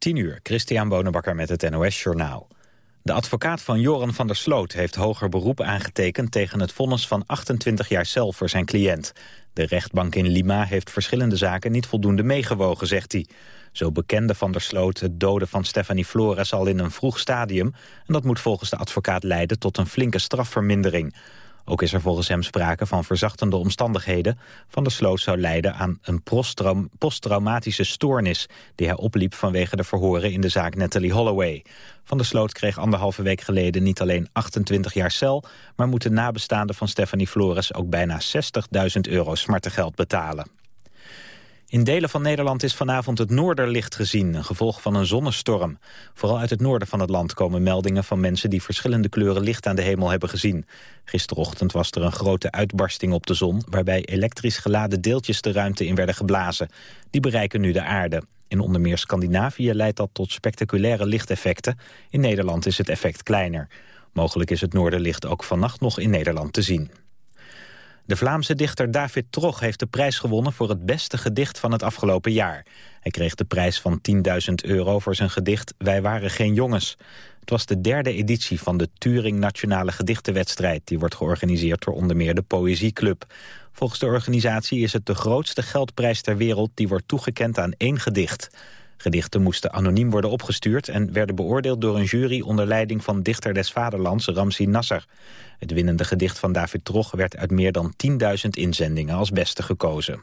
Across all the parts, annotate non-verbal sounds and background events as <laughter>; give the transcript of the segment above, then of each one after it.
10 uur, Christian Bonenbakker met het NOS Journaal. De advocaat van Joran van der Sloot heeft hoger beroep aangetekend... tegen het vonnis van 28 jaar cel voor zijn cliënt. De rechtbank in Lima heeft verschillende zaken niet voldoende meegewogen, zegt hij. Zo bekende van der Sloot het doden van Stephanie Flores al in een vroeg stadium... en dat moet volgens de advocaat leiden tot een flinke strafvermindering... Ook is er volgens hem sprake van verzachtende omstandigheden. Van der Sloot zou leiden aan een posttraumatische stoornis... die hij opliep vanwege de verhoren in de zaak Natalie Holloway. Van der Sloot kreeg anderhalve week geleden niet alleen 28 jaar cel... maar moet de nabestaanden van Stephanie Flores ook bijna 60.000 euro smartengeld betalen. In delen van Nederland is vanavond het noorderlicht gezien, een gevolg van een zonnestorm. Vooral uit het noorden van het land komen meldingen van mensen die verschillende kleuren licht aan de hemel hebben gezien. Gisterochtend was er een grote uitbarsting op de zon, waarbij elektrisch geladen deeltjes de ruimte in werden geblazen. Die bereiken nu de aarde. In onder meer Scandinavië leidt dat tot spectaculaire lichteffecten. In Nederland is het effect kleiner. Mogelijk is het noorderlicht ook vannacht nog in Nederland te zien. De Vlaamse dichter David Trog heeft de prijs gewonnen voor het beste gedicht van het afgelopen jaar. Hij kreeg de prijs van 10.000 euro voor zijn gedicht Wij waren geen jongens. Het was de derde editie van de Turing Nationale Gedichtenwedstrijd... die wordt georganiseerd door onder meer de Poëzieclub. Volgens de organisatie is het de grootste geldprijs ter wereld... die wordt toegekend aan één gedicht. Gedichten moesten anoniem worden opgestuurd... en werden beoordeeld door een jury onder leiding van dichter des vaderlands Ramsi Nasser. Het winnende gedicht van David Trog werd uit meer dan 10.000 inzendingen als beste gekozen.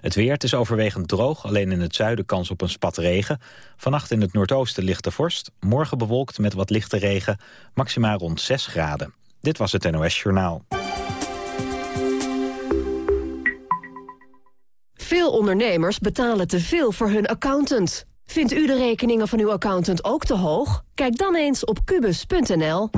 Het weer, het is overwegend droog, alleen in het zuiden kans op een spat regen. Vannacht in het noordoosten lichte vorst, morgen bewolkt met wat lichte regen, maximaal rond 6 graden. Dit was het NOS Journaal. Veel ondernemers betalen te veel voor hun accountant. Vindt u de rekeningen van uw accountant ook te hoog? Kijk dan eens op kubus.nl.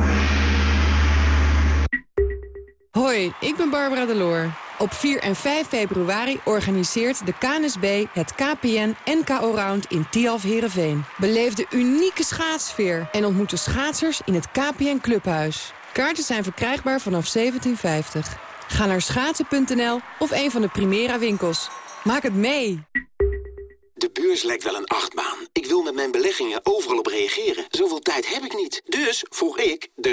Hoi, ik ben Barbara Deloor. Op 4 en 5 februari organiseert de KNSB het KPN NKO Round in Tialf Herenveen. Beleef de unieke schaatsfeer en ontmoet de schaatsers in het KPN Clubhuis. Kaarten zijn verkrijgbaar vanaf 1750. Ga naar schaatsen.nl of een van de Primera winkels. Maak het mee! De beurs lijkt wel een achtbaan. Ik wil met mijn beleggingen overal op reageren. Zoveel tijd heb ik niet. Dus vroeg ik de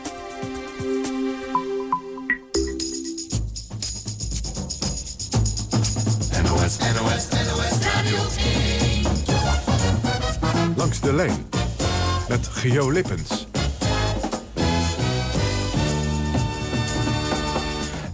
NOS, NOS, NOS Radio Langs de lijn met Geo Lippens.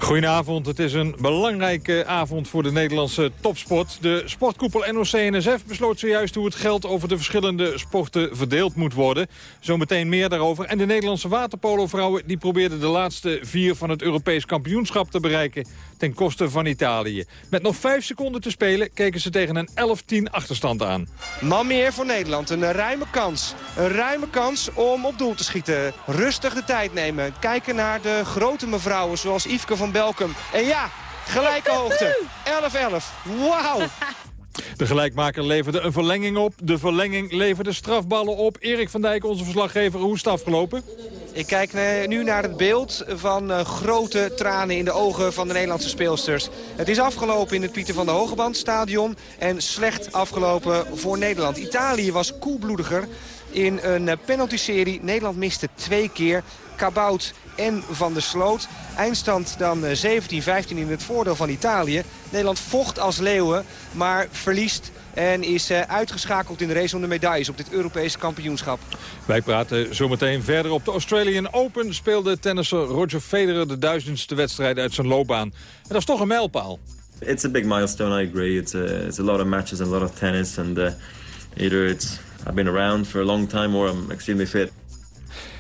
Goedenavond, het is een belangrijke avond voor de Nederlandse topsport. De sportkoepel NOC-NSF besloot zojuist hoe het geld over de verschillende sporten verdeeld moet worden. Zometeen meer daarover. En de Nederlandse waterpolovrouwen die probeerden de laatste vier van het Europees kampioenschap te bereiken ten koste van Italië. Met nog vijf seconden te spelen keken ze tegen een 11-10 achterstand aan. Man meer voor Nederland, een ruime kans. Een ruime kans om op doel te schieten. Rustig de tijd nemen. Kijken naar de grote mevrouwen zoals Yveske van Belkum. En ja, gelijke hoogte. 11-11. Wauw. De gelijkmaker leverde een verlenging op. De verlenging leverde strafballen op. Erik van Dijk, onze verslaggever, hoe is het afgelopen? Ik kijk nu naar het beeld van uh, grote tranen in de ogen van de Nederlandse speelsters. Het is afgelopen in het Pieter van der Hogebandstadion en slecht afgelopen voor Nederland. Italië was koelbloediger in een uh, penalty-serie. Nederland miste twee keer. Kabout en Van der Sloot. Eindstand dan 17-15 in het voordeel van Italië. Nederland vocht als leeuwen, maar verliest en is uh, uitgeschakeld in de race om de medailles op dit Europese kampioenschap. Wij praten zometeen verder. Op de Australian Open speelde tennisser Roger Federer de duizendste wedstrijd uit zijn loopbaan. En dat is toch een mijlpaal. It's a big milestone, I agree. It's a, it's a lot of matches and a lot of tennis. And uh, either it's I've been around for a long time or I'm extremely fit.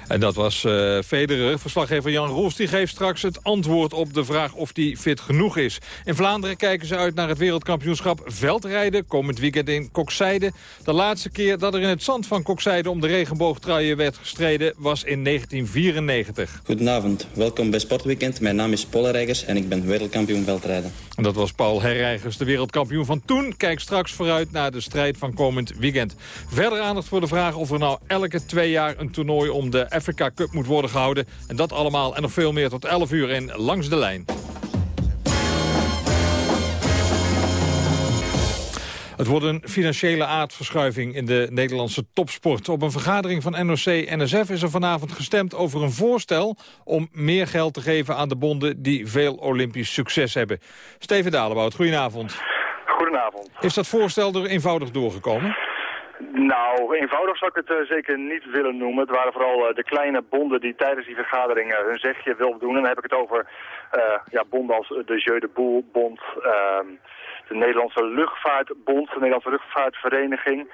En dat was uh, Federer. Verslaggever Jan Roos die geeft straks het antwoord op de vraag of hij fit genoeg is. In Vlaanderen kijken ze uit naar het wereldkampioenschap veldrijden. Komend weekend in Kokzijde. De laatste keer dat er in het zand van Kokzijde om de regenboogtruien werd gestreden was in 1994. Goedenavond, welkom bij Sportweekend. Mijn naam is Paul Reigers en ik ben wereldkampioen veldrijden. En dat was Paul Herreigers, de wereldkampioen van toen. Kijk straks vooruit naar de strijd van komend weekend. Verder aandacht voor de vraag of er nou elke twee jaar een toernooi om de Africa Cup moet worden gehouden. En dat allemaal en nog veel meer tot 11 uur in Langs de Lijn. Het wordt een financiële aardverschuiving in de Nederlandse topsport. Op een vergadering van NOC-NSF is er vanavond gestemd over een voorstel... om meer geld te geven aan de bonden die veel Olympisch succes hebben. Steven Dalebout, goedenavond. Goedenavond. Is dat voorstel er eenvoudig doorgekomen? Nou, eenvoudig zou ik het uh, zeker niet willen noemen. Het waren vooral uh, de kleine bonden die tijdens die vergadering uh, hun zegje wilden doen. En dan heb ik het over ja, bonden als de Jeu de Boel bond, ehm, de Nederlandse Luchtvaartbond, de Nederlandse Luchtvaartvereniging,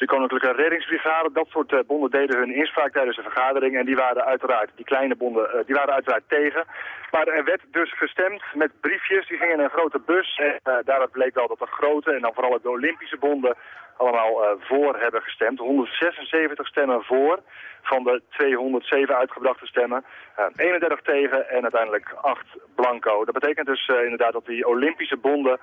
de Koninklijke Reddingsbrigade. Dat soort uh, bonden deden hun inspraak tijdens de vergadering en die waren uiteraard, die kleine bonden, uh, die waren uiteraard tegen. Maar er werd dus gestemd met briefjes, die gingen in een grote bus en uh, daaruit bleek wel dat de grote en dan vooral de Olympische bonden allemaal voor hebben gestemd. 176 stemmen voor van de 207 uitgebrachte stemmen. 31 tegen en uiteindelijk 8 blanco. Dat betekent dus inderdaad dat die Olympische bonden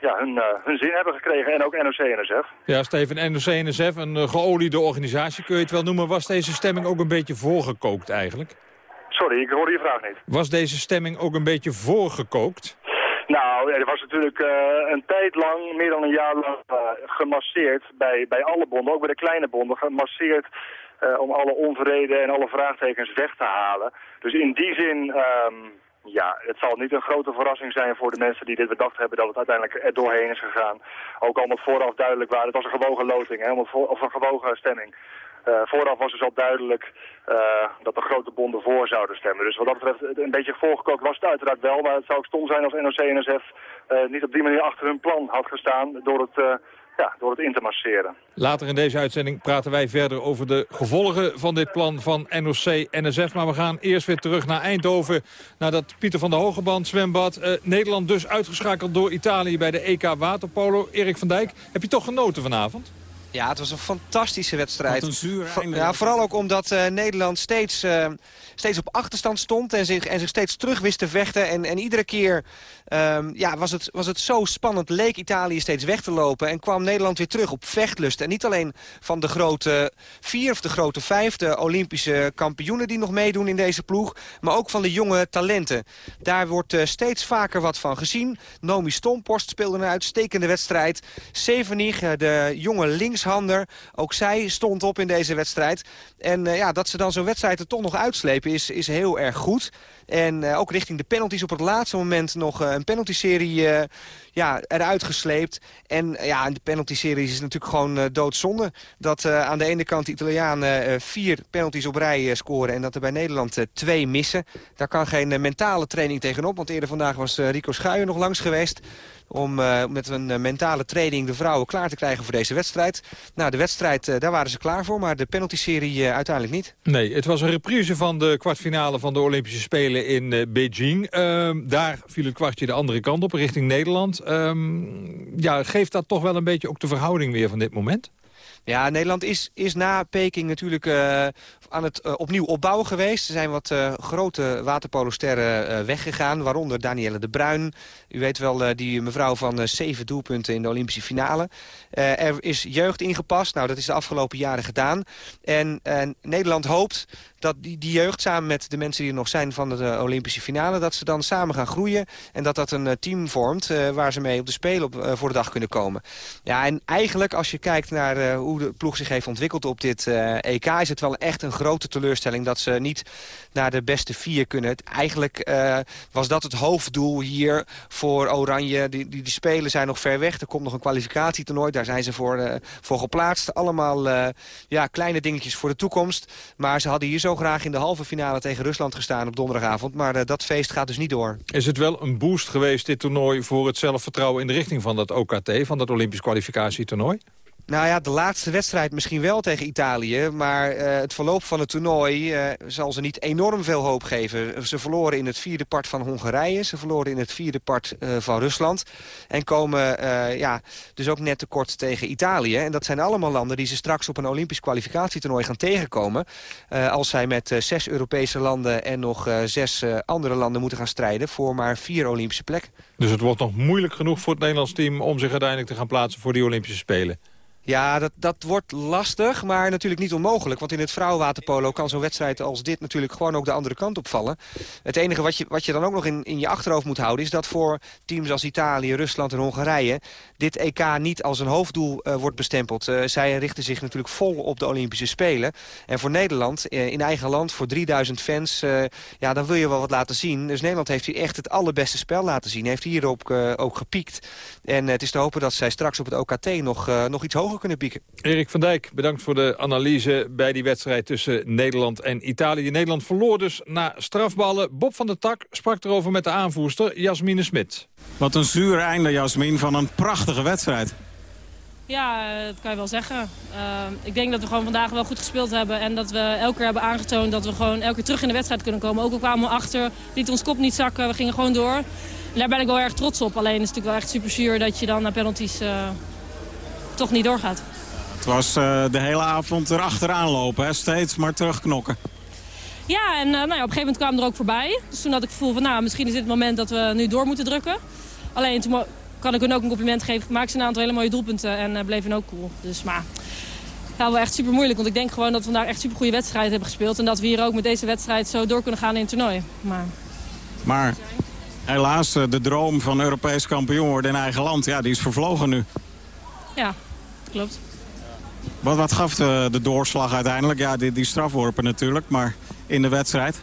ja, hun, uh, hun zin hebben gekregen. En ook NOC-NSF. Ja, Steven, NOC-NSF, een uh, geoliede organisatie kun je het wel noemen. Was deze stemming ook een beetje voorgekookt eigenlijk? Sorry, ik hoorde je vraag niet. Was deze stemming ook een beetje voorgekookt? Nou, er was natuurlijk uh, een tijd lang, meer dan een jaar lang, uh, gemasseerd bij, bij alle bonden, ook bij de kleine bonden, gemasseerd uh, om alle onvrede en alle vraagtekens weg te halen. Dus in die zin um, ja, het zal niet een grote verrassing zijn voor de mensen die dit bedacht hebben dat het uiteindelijk er doorheen is gegaan. Ook al het vooraf duidelijk waren. Het was een gewogen loting, hè, of een gewogen stemming. Uh, vooraf was dus al duidelijk uh, dat de grote bonden voor zouden stemmen. Dus wat dat betreft een beetje voorgekookt was het uiteraard wel. Maar het zou ook stom zijn als NOC-NSF uh, niet op die manier achter hun plan had gestaan door het door het in te masseren. Later in deze uitzending praten wij verder over de gevolgen van dit plan van NOC-NSF. Maar we gaan eerst weer terug naar Eindhoven. Nadat Pieter van der Hogeband zwembad. Uh, Nederland dus uitgeschakeld door Italië bij de EK Waterpolo. Erik van Dijk, heb je toch genoten vanavond? Ja, het was een fantastische wedstrijd. Een zuur ja, vooral ook omdat uh, Nederland steeds, uh, steeds op achterstand stond... en zich, en zich steeds terug wist te vechten. En, en iedere keer um, ja, was, het, was het zo spannend. Leek Italië steeds weg te lopen. En kwam Nederland weer terug op vechtlust. En niet alleen van de grote vier of de grote vijf... de Olympische kampioenen die nog meedoen in deze ploeg... maar ook van de jonge talenten. Daar wordt uh, steeds vaker wat van gezien. Nomi Stomporst speelde een uitstekende wedstrijd. Sevenig, de jonge links linkshander. Ook zij stond op in deze wedstrijd. En uh, ja, dat ze dan zo'n wedstrijd er toch nog uitslepen is, is heel erg goed. En uh, ook richting de penalties op het laatste moment nog uh, een penalty-serie ja, eruit gesleept. En ja, de penalty-serie is natuurlijk gewoon doodzonde. Dat aan de ene kant de Italianen vier penalties op rij scoren... en dat er bij Nederland twee missen. Daar kan geen mentale training tegenop. Want eerder vandaag was Rico Schuijer nog langs geweest om uh, met een uh, mentale training de vrouwen klaar te krijgen voor deze wedstrijd. Nou, de wedstrijd, uh, daar waren ze klaar voor, maar de penalty-serie uiteindelijk niet. Nee, het was een reprise van de kwartfinale van de Olympische Spelen in Beijing. Ehm, daar viel het kwartje de andere kant op, richting Nederland. Um, ja, geeft dat toch wel een beetje ook de verhouding weer van dit moment? Ja, Nederland is, is na Peking natuurlijk uh, aan het uh, opnieuw opbouwen geweest. Er zijn wat uh, grote waterpolosterren weggegaan, waaronder Danielle de Bruin. U weet wel, die mevrouw van zeven doelpunten in de Olympische finale. er is jeugd ingepast, nou dat is de afgelopen jaren gedaan. En Nederland hoopt dat die, die jeugd samen met de mensen die er nog zijn van de Olympische finale... dat ze dan samen gaan groeien en dat dat een team vormt... waar ze mee op de Spelen op, voor de dag kunnen komen. Ja, en eigenlijk als je kijkt naar hoe de ploeg zich heeft ontwikkeld op dit EK... is het wel echt een grote teleurstelling dat ze niet naar de beste vier kunnen. eigenlijk was dat het hoofddoel hier voor Oranje. Die, die, die, spelen zijn nog ver weg. Er komt nog een kwalificatietoernooi. Daar zijn ze voor, voor geplaatst. Allemaal ja, kleine dingetjes voor de toekomst. Maar ze hadden hier zo graag in de halve finale tegen Rusland gestaan op donderdagavond. Maar dat feest gaat dus niet door. Is het wel een boost geweest, dit toernooi... voor het zelfvertrouwen in de richting van dat OKT... van dat Olympisch kwalificatietoernooi? Nou ja, de laatste wedstrijd misschien wel tegen Italië. Maar uh, het verloop van het toernooi uh, zal ze niet enorm veel hoop geven. Ze verloren in het vierde part van Hongarije. Ze verloren in het vierde part uh, van Rusland. En komen ja, dus ook net tekort tegen Italië. En dat zijn allemaal landen die ze straks op een Olympisch kwalificatietoernooi gaan tegenkomen. als zij met zes Europese landen en nog zes andere landen moeten gaan strijden... voor maar vier Olympische plekken. Dus het wordt nog moeilijk genoeg voor het Nederlands team... om zich uiteindelijk te gaan plaatsen voor die Olympische Spelen? Ja, dat, dat wordt lastig, maar natuurlijk niet onmogelijk. Want in het vrouwenwaterpolo kan zo'n wedstrijd als dit natuurlijk gewoon ook de andere kant opvallen. Het enige wat je, wat je dan ook nog in, in je achterhoofd moet houden... is dat voor teams als Italië, Rusland en Hongarije... dit EK niet als een hoofddoel uh, wordt bestempeld. Uh, zij richten zich natuurlijk vol op de Olympische Spelen. En voor Nederland, uh, in eigen land, voor 3000 fans... ja, dan wil je wel wat laten zien. Dus Nederland heeft hier echt het allerbeste spel laten zien. Heeft hierop ook gepiekt. En het is te hopen dat zij straks op het OKT nog, nog iets hoger kunnen pieken. Erik van Dijk, bedankt voor de analyse bij die wedstrijd tussen Nederland en Italië. Nederland verloor dus na strafballen. Bob van der Tak sprak erover met de aanvoerster Jasmine Smit. Wat een zuur einde, Jasmin, van een prachtige wedstrijd. Ja, dat kan je wel zeggen. Uh, ik denk dat we gewoon vandaag wel goed gespeeld hebben. En dat we elke keer hebben aangetoond dat we gewoon elke keer terug in de wedstrijd kunnen komen. Ook al kwamen we achter, liet ons kop niet zakken, we gingen gewoon door. En daar ben ik wel erg trots op. Alleen is het natuurlijk wel echt super zuur dat je dan naar penalties... Uh, toch niet doorgaat. Het was uh, de hele avond erachteraan lopen, hè? steeds maar terugknokken. Ja, en uh, nou ja, op een gegeven moment kwamen we er ook voorbij. Dus toen had ik het gevoel van, nou, misschien is dit het moment dat we nu door moeten drukken. Alleen toen kan ik hun ook een compliment geven. Maakte ze een aantal hele mooie doelpunten en uh, bleven ook cool. Dus maar, wel echt super moeilijk. Want ik denk gewoon dat we vandaag echt super goede wedstrijden hebben gespeeld. En dat we hier ook met deze wedstrijd zo door kunnen gaan in het toernooi. Maar, maar helaas, de droom van Europees kampioen worden in eigen land, ja, die is vervlogen nu. Ja, klopt. Wat, wat gaf de, de doorslag uiteindelijk? Ja, die, die strafworpen natuurlijk, maar in de wedstrijd?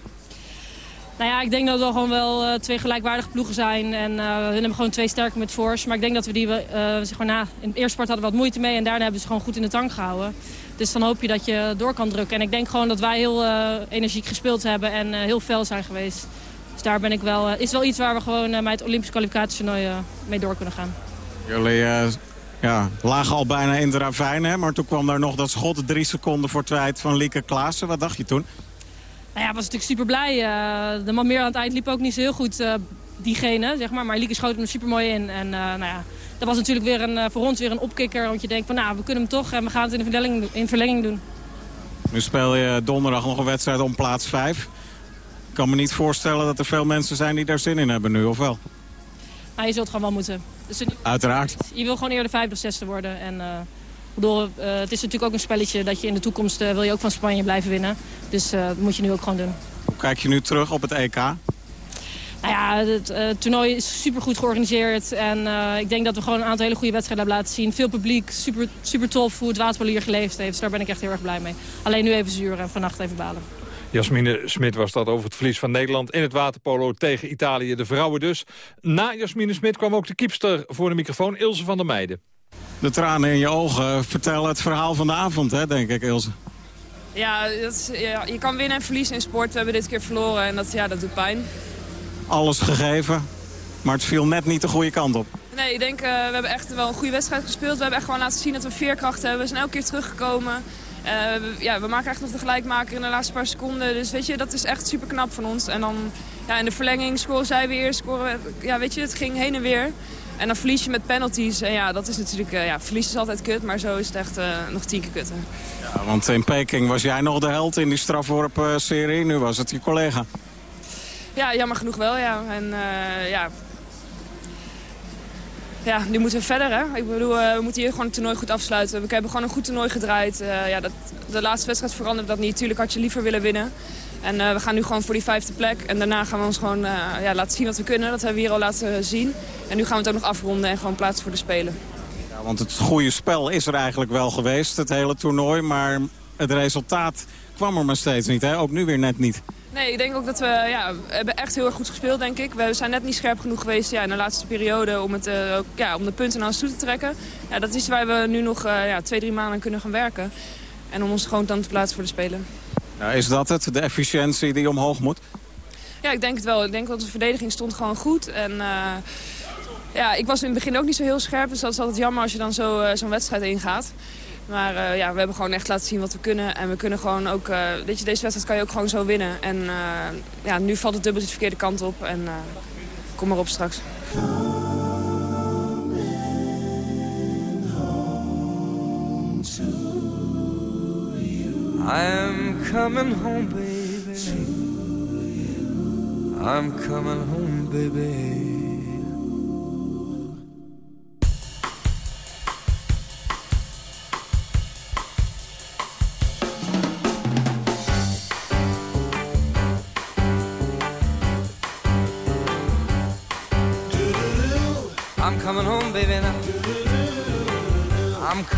Nou ja, ik denk dat we gewoon wel uh, twee gelijkwaardige ploegen zijn. En uh, hun hebben gewoon twee sterke met force. Maar ik denk dat we die... Uh, zeg maar, na, in het eerste part hadden we wat moeite mee. En daarna hebben ze gewoon goed in de tank gehouden. Dus dan hoop je dat je door kan drukken. En ik denk gewoon dat wij heel energiek gespeeld hebben. En heel fel zijn geweest. Dus daar ben ik wel... is wel iets waar we gewoon met het Olympisch kwalificatietoernooi mee door kunnen gaan. Jullie ja, lagen al bijna in de ravijn, hè? maar toen kwam daar nog dat schot drie seconden voor tijd van Lieke Klaassen. Wat dacht je toen? Nou ja, was natuurlijk super blij. Uh, de man meer aan het eind liep ook niet zo heel goed, uh, diegene, zeg maar. Maar Lieke schoot hem super mooi in. En uh, nou ja, dat was natuurlijk weer een, voor ons weer een opkikker. Want je denkt van, nou, we kunnen hem toch en we gaan het in, de verlenging, in verlenging doen. Nu speel je donderdag nog een wedstrijd om plaats 5. Ik kan me niet voorstellen dat er veel mensen zijn die daar zin in hebben nu, of wel? Maar je zult gewoon wel moeten. Dus Uiteraard. Je wil gewoon eerder vijfde of zesde worden. En, uh, bedoel, uh, het is natuurlijk ook een spelletje dat je in de toekomst uh, wil je ook van Spanje blijven winnen. Dus dat moet je nu ook gewoon doen. Hoe kijk je nu terug op het EK? Nou ja, het uh, toernooi is super goed georganiseerd. En uh, ik denk dat we gewoon een aantal hele goede wedstrijden hebben laten zien. Veel publiek, super, super tof hoe het waterpolo hier geleefd heeft. Dus daar ben ik echt heel erg blij mee. Alleen nu even zuur en vannacht even balen. Jasmine Smit was dat over het verlies van Nederland in het waterpolo tegen Italië. De vrouwen dus. Na Jasmine Smit kwam ook de kiepster voor de microfoon, Ilse van der Meijden. De tranen in je ogen vertellen het verhaal van de avond, hè, denk ik, Ilse. Ja, dat ja, je kan winnen en verliezen in sport. We hebben dit keer verloren en dat, ja, dat doet pijn. Alles gegeven, maar het viel net niet de goede kant op. Nee, ik denk, uh, we hebben echt wel een goede wedstrijd gespeeld. We hebben echt gewoon laten zien dat we veerkracht hebben. We zijn elke keer teruggekomen. Uh, we, ja, we maken echt nog de gelijkmaker in de laatste paar seconden. Dus weet je, dat is echt super knap van ons. En dan ja, in de verlenging scoren zij weer, scoren Ja, weet je, het ging heen en weer. En dan verlies je met penalties. En ja, dat is natuurlijk... Uh, ja, verlies is altijd kut, maar zo is het echt uh, nog tien keer kutter. Ja, want in Peking was jij nog de held in die strafworp-serie. Nu was het je collega. Ja, jammer genoeg wel, ja. En ja, ja, nu moeten we verder. Hè? Ik bedoel, uh, we moeten hier gewoon het toernooi goed afsluiten. We hebben gewoon een goed toernooi gedraaid. Uh, ja, dat, de laatste wedstrijd veranderde dat niet. Tuurlijk had je liever willen winnen. En uh, we gaan nu gewoon voor die vijfde plek. En daarna gaan we ons gewoon ja, laten zien wat we kunnen. Dat hebben we hier al laten zien. En nu gaan we het ook nog afronden en gewoon plaatsen voor de Spelen. Ja, want het goede spel is er eigenlijk wel geweest, het hele toernooi. Maar het resultaat kwam er maar steeds niet. Hè? Ook nu weer net niet. Nee, ik denk ook dat we, ja, we hebben echt heel erg goed gespeeld, denk ik. We zijn net niet scherp genoeg geweest ja, in de laatste periode om, het, uh, ja, om de punten naar ons toe te trekken. Ja, dat is waar we nu nog uh, ja, twee, drie maanden kunnen gaan werken. En om ons gewoon dan te plaatsen voor de Spelen. Nou, is dat het, de efficiëntie die omhoog moet? Ja, ik denk het wel. Ik denk dat de verdediging stond gewoon goed. En uh, ja, ik was in het begin ook niet zo heel scherp. Dus dat is altijd jammer als je dan zo, zo'n wedstrijd ingaat. Maar ja, we hebben gewoon echt laten zien wat we kunnen. En we kunnen gewoon ook... weet je, deze wedstrijd kan je ook gewoon zo winnen. En ja, nu valt het dubbel de verkeerde kant op. En kom maar op straks. I'm coming home, baby. I'm coming home, baby.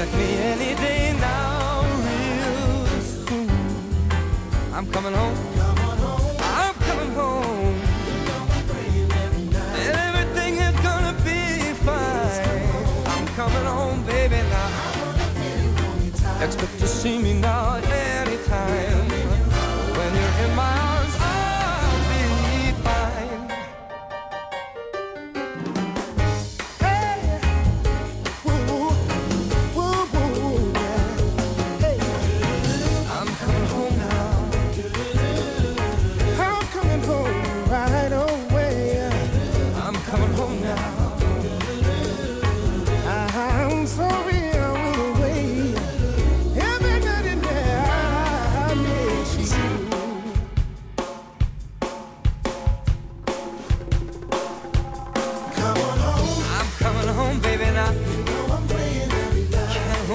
Expect me any day now, real soon. I'm coming home. I'm coming home. Everything is gonna be fine. I'm coming home, baby, now. Expect to see me now at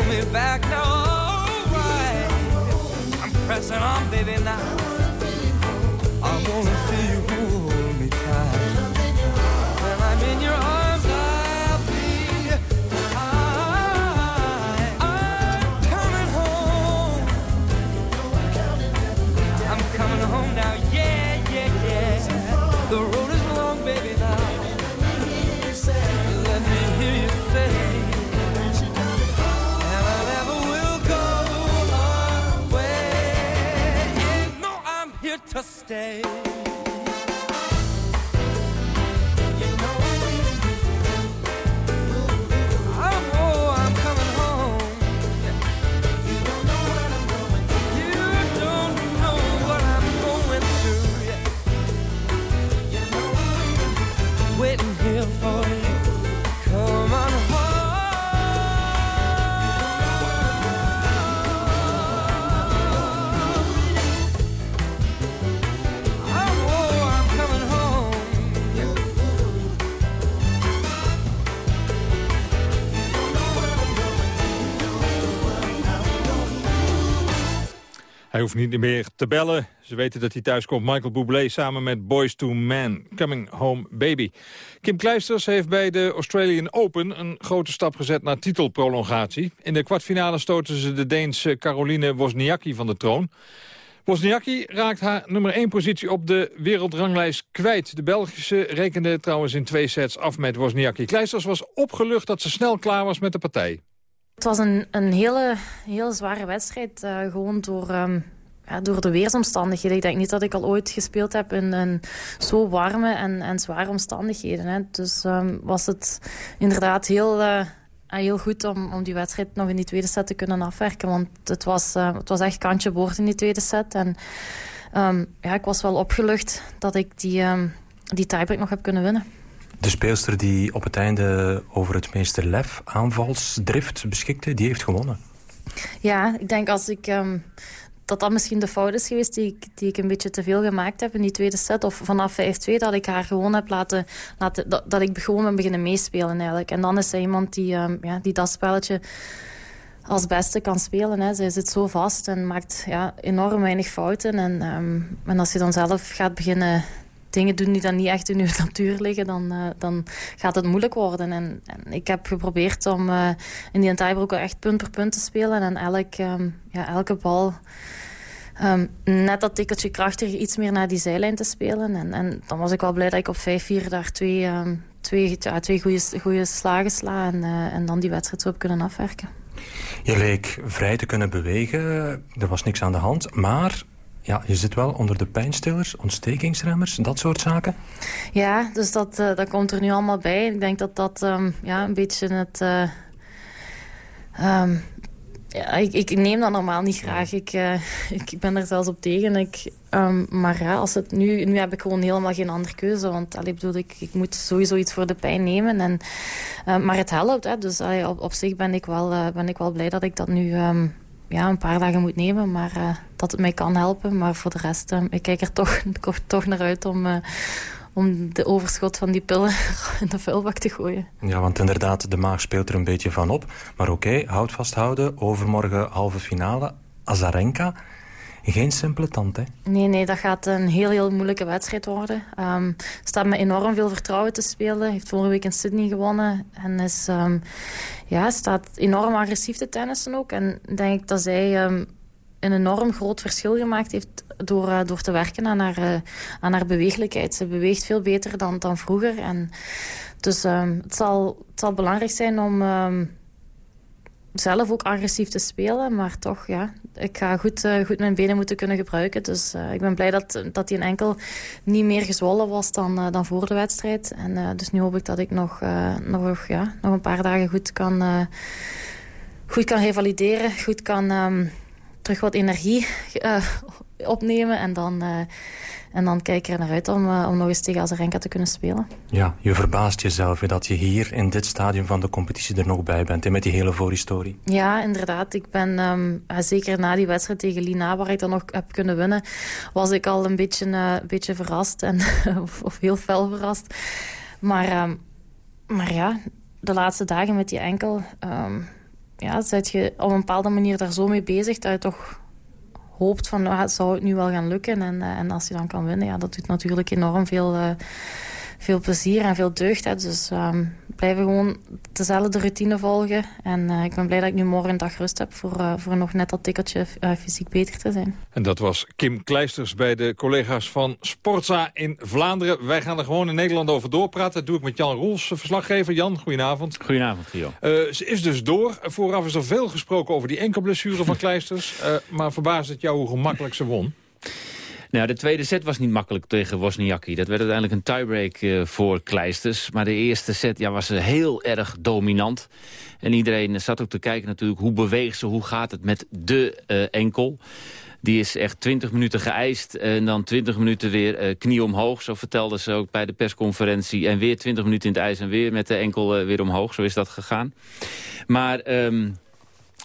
me back now. All right. I'm pressing on, baby, now. I wanna see you stay. Hij hoeft niet meer te bellen. Ze weten dat hij thuis komt. Michael Bublé samen met Boys to Men. Coming Home Baby. Kim Kleisters heeft bij de Australian Open een grote stap gezet naar titelprolongatie. In de kwartfinale stoten ze de Deense Caroline Wozniacki van de troon. Wozniacki raakt haar nummer 1 positie op de wereldranglijst kwijt. De Belgische rekende trouwens in twee sets af met Wozniacki. Kleisters was opgelucht dat ze snel klaar was met de partij. Het was een, een hele, hele zware wedstrijd, eh, gewoon door, ehm, ja, door de weersomstandigheden. Ik denk niet dat ik al ooit gespeeld heb in, zo warme en, en zware omstandigheden. Hè. Dus ehm, was het inderdaad heel, eh, heel goed om, om die wedstrijd nog in die tweede set te kunnen afwerken. Want het was, eh, het was echt kantje boord in die tweede set. En ehm, ja, ik was wel opgelucht dat ik die, um, die tiebreak nog heb kunnen winnen. De speelster die op het einde over het meeste lef, aanvalsdrift beschikte, die heeft gewonnen. Ja, ik denk als ik... Um, dat dat misschien de fout is geweest die ik, die ik een beetje te veel gemaakt heb in die tweede set. Of vanaf 5-2 dat ik haar gewoon heb laten... laten dat, ik gewoon ben beginnen meespelen eigenlijk. En dan is zij iemand die, um, ja, die dat spelletje als beste kan spelen. Hè. Zij zit zo vast en maakt ja, enorm weinig fouten. En, um, en als je dan zelf gaat beginnen dingen doen die dan niet echt in uw <laughs> natuur liggen, dan, uh, dan gaat het moeilijk worden. En, en ik heb geprobeerd om uh, in die tiebreak echt punt per punt te spelen. En elk, um, ja, elke bal um, net dat tikkeltje krachtiger iets meer naar die zijlijn te spelen. En, en dan was ik wel blij dat ik op 5-4 daar twee, um, twee, ja, twee goede, goede slagen sla. En, uh, en dan die wedstrijd zo heb kunnen afwerken. Je leek vrij te kunnen bewegen. Er was niks aan de hand. Maar ja, je zit wel onder de pijnstillers, ontstekingsremmers, dat soort zaken? Ja, dus dat, uh, dat komt er nu allemaal bij. Ik denk dat dat um, ja, een beetje het... Um, ja, ik, ik, neem dat normaal niet graag. Ik, uh, ik ben er zelfs op tegen. Ik, um, maar ja, als het nu, nu heb ik gewoon helemaal geen andere keuze. Want allee, bedoel, ik, ik moet sowieso iets voor de pijn nemen. En, maar het helpt. Hè, dus op, op zich ben ik, wel, ben ik wel blij dat ik dat nu ja, een paar dagen moet nemen. Maar uh, dat het mij kan helpen. Maar voor de rest, uh, ik kijk er toch, <laughs> toch naar uit om, uh, om de overschot van die pillen <laughs> in de vuilbak te gooien. Ja, want inderdaad, de maag speelt er een beetje van op. Maar oké, okay, houd vasthouden. Overmorgen halve finale. Azarenka. Geen simpele tand, hè? Nee, nee, dat gaat een heel, heel moeilijke wedstrijd worden. Um, staat met enorm veel vertrouwen te spelen. Heeft vorige week in Sydney gewonnen. En is, um, ja, staat enorm agressief te tennissen ook. En denk ik dat zij um, een enorm groot verschil gemaakt heeft... door, uh, door te werken aan haar, uh, aan haar beweeglijkheid. Ze beweegt veel beter dan, dan vroeger. En dus het, zal, het zal belangrijk zijn om zelf ook agressief te spelen. Maar toch, ja, ik ga goed, uh, goed mijn benen moeten kunnen gebruiken. Dus uh, ik ben blij dat, dat die enkel niet meer gezwollen was dan, uh, dan voor de wedstrijd. En dus nu hoop ik dat ik nog, nog, ja, nog een paar dagen goed kan, goed kan revalideren. Goed kan um, terug wat energie <laughs> opnemen. En dan en dan kijk ik er naar uit om, uh, om nog eens tegen Azarenka te kunnen spelen. Ja, je verbaast jezelf dat je hier in dit stadium van de competitie er nog bij bent. En met die hele voorhistorie. Ja, inderdaad. Ik ben um, zeker na die wedstrijd tegen Lina, waar ik dan nog heb kunnen winnen, was ik al een beetje, uh, een beetje verrast. En, <laughs> of, of, heel fel verrast. Maar, um, maar ja, de laatste dagen met die enkel... Um, ja, zit je op een bepaalde manier daar zo mee bezig dat je toch hoopt van, nou, zou het nu wel gaan lukken. En, uh, en als je dan kan winnen, ja, dat doet natuurlijk enorm veel, uh, veel plezier en veel deugd. Hè. Dus um, blijven gewoon dezelfde routine volgen. En uh, ik ben blij dat ik nu morgen een dag rust heb voor, voor nog net dat tikkeltje fysiek beter te zijn. En dat was Kim Kleisters bij de collega's van Sportza in Vlaanderen. Wij gaan er gewoon in Nederland over doorpraten. Dat doe ik met Jan Roels, verslaggever. Jan, goedenavond. Goedenavond, Gio. ze is dus door. Vooraf is er veel gesproken over die enkelblessure van Kleisters. maar verbaast het jou hoe gemakkelijk ze won? Nou, de tweede set was niet makkelijk tegen Wozniacki. Dat werd uiteindelijk een tiebreak uh, voor Kleisters. Maar de eerste set ja, was heel erg dominant. En iedereen zat ook te kijken natuurlijk hoe beweegt ze, hoe gaat het met de uh, enkel. Die is echt 20 minuten geëist en dan 20 minuten weer knie omhoog. Zo vertelden ze ook bij de persconferentie. En weer 20 minuten in het ijs en weer met de enkel weer omhoog. Zo is dat gegaan. Maar... Um,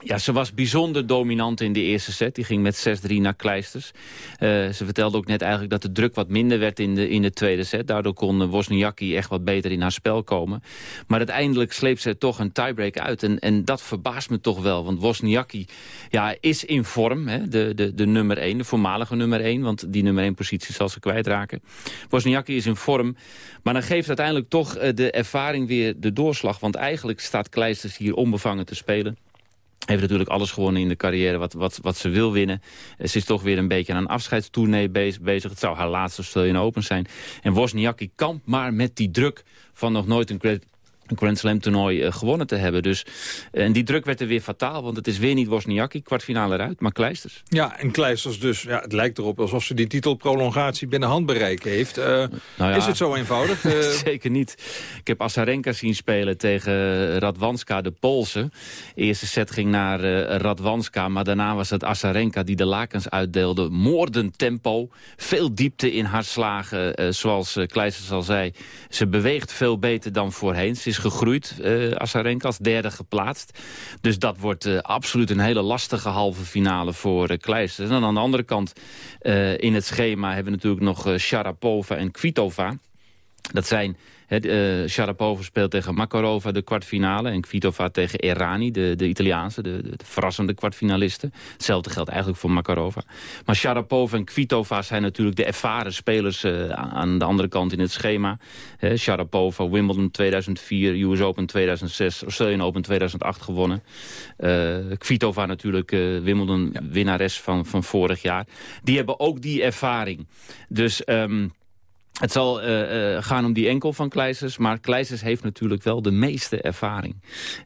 ja, ze was bijzonder dominant in de eerste set. Die ging met 6-3 naar Kleisters. Uh, ze vertelde ook net eigenlijk dat de druk wat minder werd in de, in de tweede set. Daardoor kon Wozniacki echt wat beter in haar spel komen. Maar uiteindelijk sleept ze toch een tiebreak uit. En, en dat verbaast me toch wel. Want Wozniacki ja, is in vorm. Hè, de, de, de nummer 1, de voormalige nummer 1. Want die nummer 1 positie zal ze kwijtraken. Wozniacki is in vorm. Maar dan geeft uiteindelijk toch uh, de ervaring weer de doorslag. Want eigenlijk staat Kleisters hier onbevangen te spelen heeft natuurlijk alles gewonnen in de carrière wat, wat, wat ze wil winnen. Ze is toch weer een beetje aan een afscheidstournee bezig. Het zou haar laatste Australian Open zijn. En Wozniacki kampt maar met die druk van nog nooit een een Grand Slam toernooi uh, gewonnen te hebben. Dus, uh, en die druk werd er weer fataal, want het is weer niet Wozniacki, kwartfinale eruit, maar Kleisters. Ja, en Kleisters dus, ja, het lijkt erop alsof ze die titelprolongatie binnen handbereik heeft. Uh, nou ja, is het zo eenvoudig? <laughs> Zeker niet. Ik heb Asarenka zien spelen tegen Radwanska, de Poolse. De eerste set ging naar Radwanska, maar daarna was het Asarenka die de lakens uitdeelde. Moordend tempo, veel diepte in haar slagen, zoals Kleisters al zei. Ze beweegt veel beter dan voorheen. Ze is gegroeid, uh, Asarenka, als derde geplaatst. Dus dat wordt uh, absoluut een hele lastige halve finale voor uh. En dan aan de andere kant in het schema hebben we natuurlijk nog Sharapova en Kvitova. Dat zijn, uh, Sharapova speelt tegen Makarova de kwartfinale... en Kvitova tegen Errani, de, de Italiaanse, de, de, verrassende kwartfinalisten. Hetzelfde geldt eigenlijk voor Makarova. Maar Sharapova en Kvitova zijn natuurlijk de ervaren spelers... Uh, aan de andere kant in het schema. Uh, Sharapova, Wimbledon 2004, US Open 2006... Australian Open 2008 gewonnen. Kvitova natuurlijk, Wimbledon winnares van, van vorig jaar. Die hebben ook die ervaring. Dus... Um, het zal uh, uh, gaan om die enkel van Kleisters. Maar Kleisters heeft natuurlijk wel de meeste ervaring.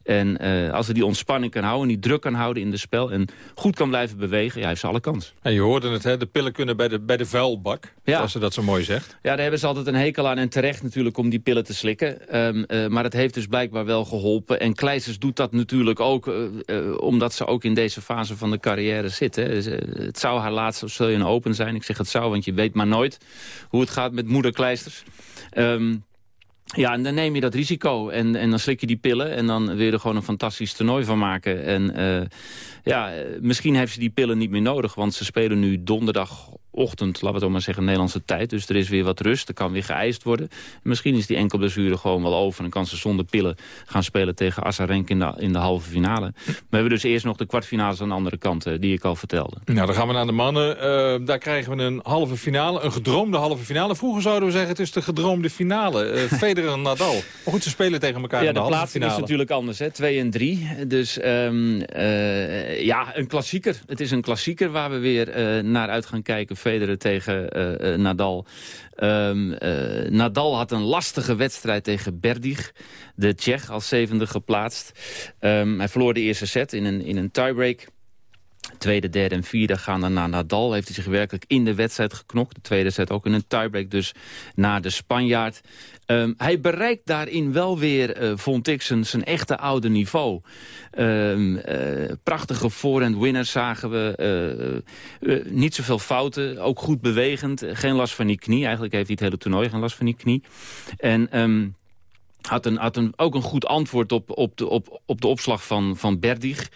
En uh, als hij die ontspanning kan houden, die druk kan houden in de spel... en goed kan blijven bewegen, ja, heeft ze alle kans. En je hoorde het, hè? de pillen kunnen bij de, bij de vuilbak. Ja. Als ze dat zo mooi zegt. Ja, daar hebben ze altijd een hekel aan. En terecht natuurlijk om die pillen te slikken. Um, maar het heeft dus blijkbaar wel geholpen. En Kleisters doet dat natuurlijk ook... omdat ze ook in deze fase van de carrière zit. Hè. het zou haar laatste Australian Open zijn. Ik zeg het zou, want je weet maar nooit hoe het gaat met moeder kleisters. Um, ja, en dan neem je dat risico en, en dan slik je die pillen... en dan wil je er gewoon een fantastisch toernooi van maken. En uh, ja, misschien heeft ze die pillen niet meer nodig... want ze spelen nu donderdag ochtend, laten we het maar zeggen, Nederlandse tijd. Dus er is weer wat rust, er kan weer geëist worden. Misschien is die enkelblessure gewoon wel over... en kan ze zonder pillen gaan spelen tegen Asarenk in de, in de halve finale. We hebben dus eerst nog de kwartfinales aan de andere kant, eh, die ik al vertelde. Nou, dan gaan we naar de mannen. Uh, daar krijgen we een halve finale, een gedroomde halve finale. Vroeger zouden we zeggen, het is de gedroomde finale. Uh, <laughs> Federer en Nadal. Maar goed, ze spelen tegen elkaar ja, in de, de halve finale. is natuurlijk anders, hè? 2 en 3. Dus um, ja, een klassieker. Het is een klassieker waar we weer naar uit gaan kijken. Federer tegen uh, uh, Nadal. Um, Nadal had een lastige wedstrijd tegen Berdig, de Tsjech, als zevende geplaatst. Um, hij verloor de eerste set in een, in een tiebreak. Tweede, derde en vierde gaan dan naar Nadal. Heeft hij zich werkelijk in de wedstrijd geknokt. De tweede set ook in een tiebreak dus naar de Spanjaard. Um, hij bereikt daarin wel weer, uh, vond ik, zijn, echte oude niveau. Um, uh, prachtige forehand winners zagen we. Uh, niet zoveel fouten, ook goed bewegend. Geen last van die knie. Eigenlijk heeft hij het hele toernooi geen last van die knie. En... Um, had, een, had een, ook een goed antwoord op, op, de, op, op de opslag van, van Berdig.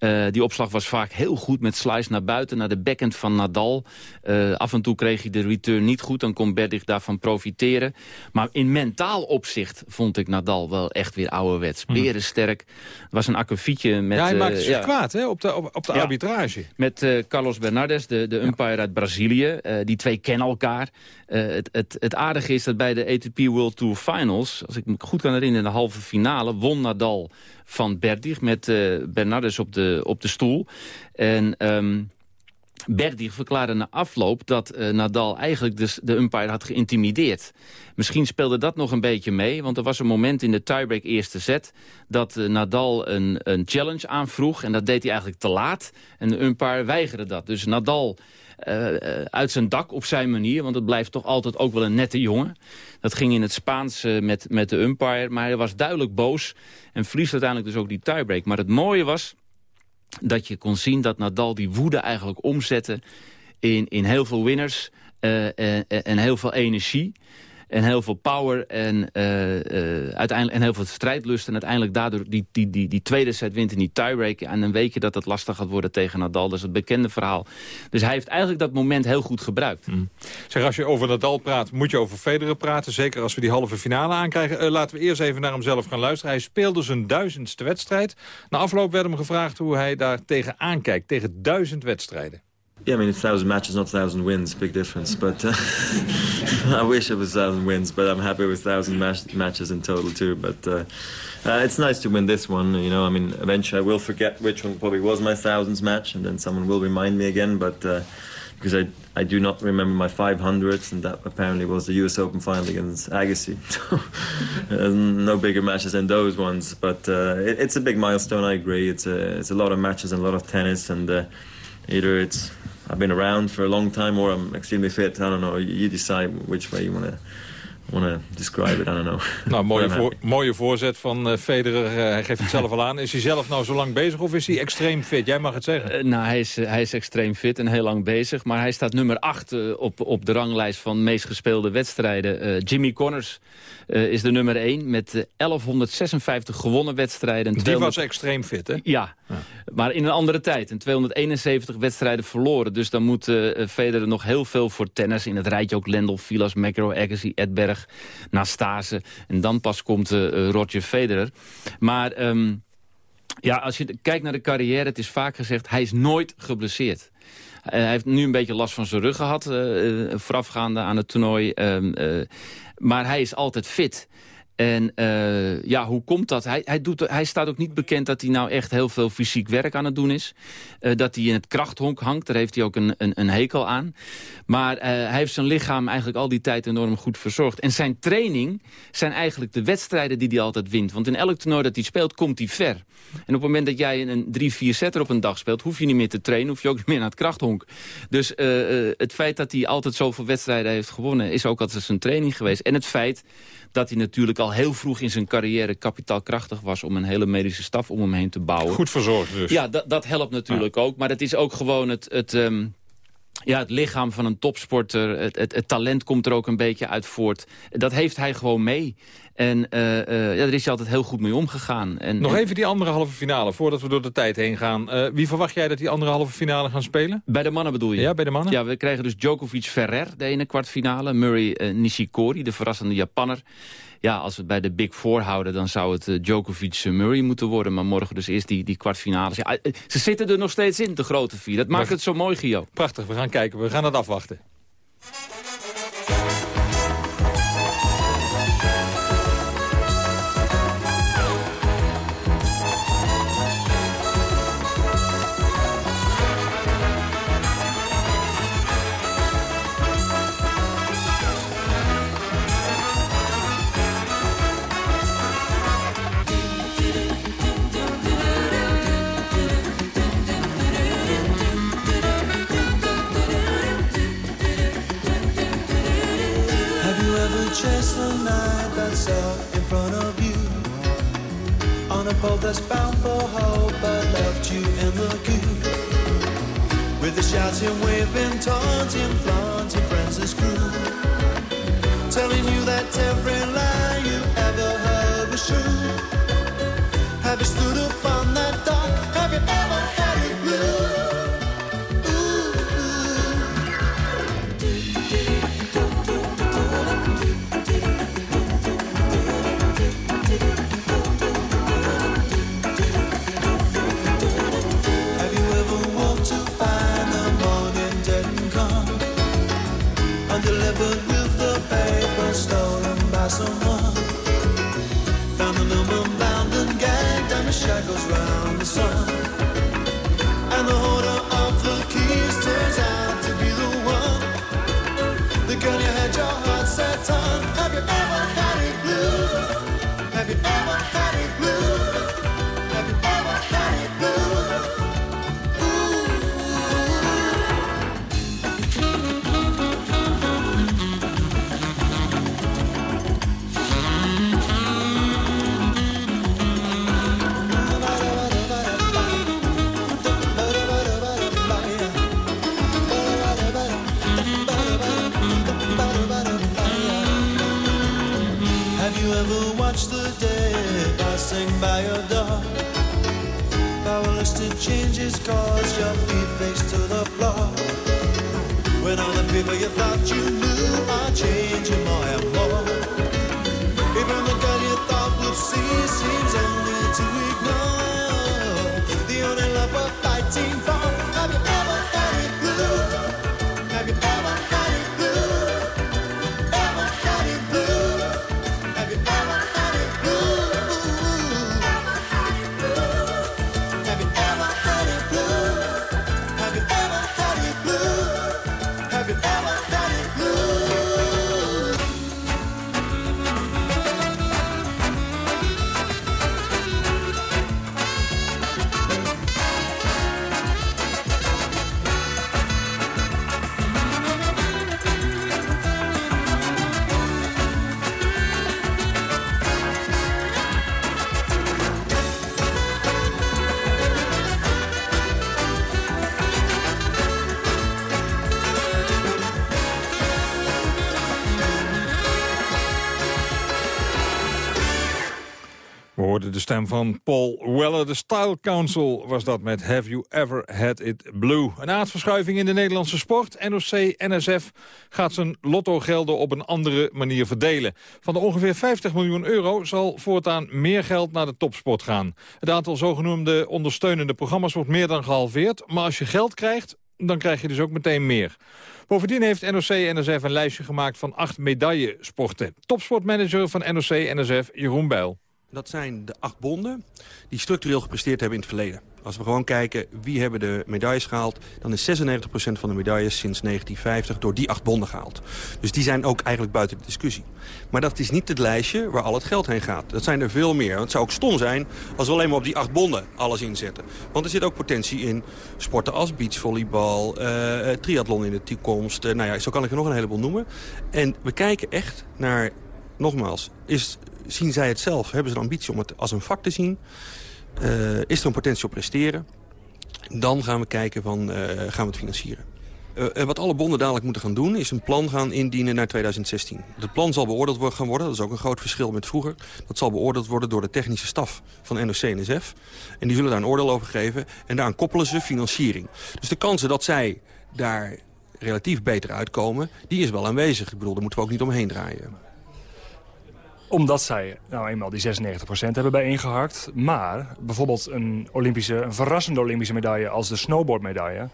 Uh, die opslag was vaak heel goed met slice naar buiten, naar de backhand van Nadal. Uh, af en toe kreeg hij de return niet goed, dan kon Berdig daarvan profiteren. Maar in mentaal opzicht vond ik Nadal wel echt weer ouderwets. Hmm. Berensterk. was een akkefietje met... Ja, hij maakte uh, zich ja, kwaad hè, op de, op, op de ja, arbitrage. Met Carlos Bernardes, de, de umpire uit Brazilië. die twee kennen elkaar. Het, het, het aardige is dat bij de ATP World Tour Finals... als ik me goed kan herinneren, in de halve finale... won Nadal van Berdig met uh, Bernardes op de, op de stoel. En... Um, verklaarde na afloop dat uh, Nadal eigenlijk de, de umpire had geïntimideerd. Misschien speelde dat nog een beetje mee, want er was een moment in de tiebreak eerste set... dat Nadal een, een challenge aanvroeg en dat deed hij eigenlijk te laat. En de umpire weigerde dat. Dus Nadal uit zijn dak op zijn manier. Want het blijft toch altijd ook wel een nette jongen. Dat ging in het Spaans uh, met, met de umpire. Maar hij was duidelijk boos. En verliest uiteindelijk dus ook die tiebreak. Maar het mooie was dat je kon zien dat Nadal die woede eigenlijk omzette... in, in heel veel winners en, en heel veel energie en heel veel power en, uh, uh, uiteindelijk, en heel veel strijdlust. En uiteindelijk daardoor die, die, die, die tweede set wint in die tiebreak. En dan weet je dat het lastig gaat worden tegen Nadal. Dat is het bekende verhaal. Dus hij heeft eigenlijk dat moment heel goed gebruikt. Mm. Zeg, als je over Nadal praat, moet je over Federer praten. Zeker als we die halve finale aankrijgen. Uh, laten we eerst even naar hemzelf gaan luisteren. Hij speelde zijn duizendste wedstrijd. Na afloop werd hem gevraagd hoe hij daar tegen aankijkt. Tegen duizend wedstrijden. Yeah, I mean, a thousand matches, not a thousand wins. Big difference. But uh, <laughs> I wish it was a thousand wins, but I'm happy with a thousand match matches in total too. But uh, uh, it's nice to win this one. You know, I mean, eventually I will forget which one probably was my thousands match, and then someone will remind me again. But uh, because I I do not remember my 500s, and that apparently was the U.S. Open final against Agassi. <laughs> no bigger matches than those ones, but uh, it, it's a big milestone. I agree. It's a it's a lot of matches and a lot of tennis, and uh, either it's I've been around for a long time or I'm extremely fit. I don't know. You decide which way you want to want to describe it, I don't know. <laughs> Nou, mooie, voor, mooie voorzet van uh, Federer. Uh, hij geeft het zelf al aan. Is hij zelf nou zo lang bezig of is hij extreem fit? Jij mag het zeggen. Uh, nou, hij is, hij is extreem fit en heel lang bezig. Maar hij staat nummer 8 op, op de ranglijst van meest gespeelde wedstrijden. Jimmy Connors is de nummer 1 met 1156 gewonnen wedstrijden. Die 200... was extreem fit, hè? Ja, ja, maar in een andere tijd. En 271 wedstrijden verloren. Dus dan moet Federer nog heel veel voor tennis. In het rijtje ook Lendl, Vilas, McEnroe, Agassi, Edberg. 2020. Nastase. En dan pas komt Roger Federer. Maar... Ehm, ja, als je kijkt naar de carrière, het is vaak gezegd... hij is nooit geblesseerd. hij heeft nu een beetje last van zijn rug gehad, voorafgaande aan het toernooi. Ehm, maar hij is altijd fit. En uh, ja, hoe komt dat? Hij, hij, doet, hij staat ook niet bekend dat hij nou echt heel veel fysiek werk aan het doen is. Uh, dat hij in het krachthonk hangt, daar heeft hij ook een, een, een hekel aan. Maar uh, hij heeft zijn lichaam eigenlijk al die tijd enorm goed verzorgd. En zijn training zijn eigenlijk de wedstrijden die hij altijd wint. Want in elk toernooi dat hij speelt, komt hij ver. En op het moment dat jij een 3-4 setter op een dag speelt... hoef je niet meer te trainen, hoef je ook niet meer naar het krachthonk. Dus het feit dat hij altijd zoveel wedstrijden heeft gewonnen... is ook altijd zijn training geweest. En het feit dat hij natuurlijk al heel vroeg in zijn carrière kapitaalkrachtig was... om een hele medische staf om hem heen te bouwen. Goed verzorgd dus. Ja, dat helpt natuurlijk ook. Maar het is ook gewoon het... het um, ja, het lichaam van een topsporter, het, het, het, talent komt er ook een beetje uit voort. Dat heeft hij gewoon mee. En uh, uh, ja, daar is hij altijd heel goed mee omgegaan. En, Nog even die andere halve finale, voordat we door de tijd heen gaan. Uh, wie verwacht jij dat die andere halve finale gaan spelen? Bij de mannen bedoel je? Ja, bij de mannen. Ja, we krijgen dus Djokovic-Ferrer, de ene kwartfinale. Murray-Nishikori, de verrassende Japanner ja, als we het bij de Big Four houden... dan zou het uh, Djokovic-Murray moeten worden. Maar morgen dus eerst die, die kwartfinales. Ja, eh, ze zitten er nog steeds in, de grote vier. Dat maakt het zo mooi, Gio. Prachtig, we gaan kijken. We gaan het afwachten. Boat that's up in front of you. On a pole that's bound for hope but left you in the queue with the shouting, waving, taunting, flaunting friends as crew telling you that every lie you ever heard was true. Have you stood up on that dock? Have you ever stem van Paul Weller. De Style Council was dat met Have You Ever Had It Blue. Een aardverschuiving in de Nederlandse sport. NOC-NSF gaat zijn lottogelden op een andere manier verdelen. Van de ongeveer 50 miljoen euro zal voortaan meer geld naar de topsport gaan. Het aantal zogenoemde ondersteunende programma's wordt meer dan gehalveerd. Maar als je geld krijgt, dan krijg je dus ook meteen meer. Bovendien heeft NOC-NSF een lijstje gemaakt van acht medaillesporten. Topsportmanager van NOC-NSF, Jeroen Bijl. Dat zijn de acht bonden die structureel gepresteerd hebben in het verleden. Als we gewoon kijken wie hebben de medailles gehaald... dan is 96% van de medailles sinds 1950 door die acht bonden gehaald. Dus die zijn ook eigenlijk buiten de discussie. Maar dat is niet het lijstje waar al het geld heen gaat. Dat zijn er veel meer. Het zou ook stom zijn als we alleen maar op die acht bonden alles inzetten. Want er zit ook potentie in sporten als beachvolleybal, uh, triathlon in de toekomst. Uh, nou ja, zo kan ik er nog een heleboel noemen. En we kijken echt naar, nogmaals, is, zien zij het zelf? Hebben ze de ambitie om het als een vak te zien? Uh, is er een potentie op presteren? Dan gaan we kijken van, uh, gaan we het financieren. Uh, wat alle bonden dadelijk moeten gaan doen... is een plan gaan indienen naar 2016. Het plan zal beoordeeld gaan worden. Dat is ook een groot verschil met vroeger. Dat zal beoordeeld worden door de technische staf van NOC-NSF. En die zullen daar een oordeel over geven. En daaraan koppelen ze financiering. Dus de kansen dat zij daar relatief beter uitkomen... die is wel aanwezig. Ik bedoel, daar moeten we ook niet omheen draaien omdat zij nou eenmaal die 96% hebben bijeengehakt. Maar bijvoorbeeld een, Olympische, een verrassende Olympische medaille als de snowboardmedaille...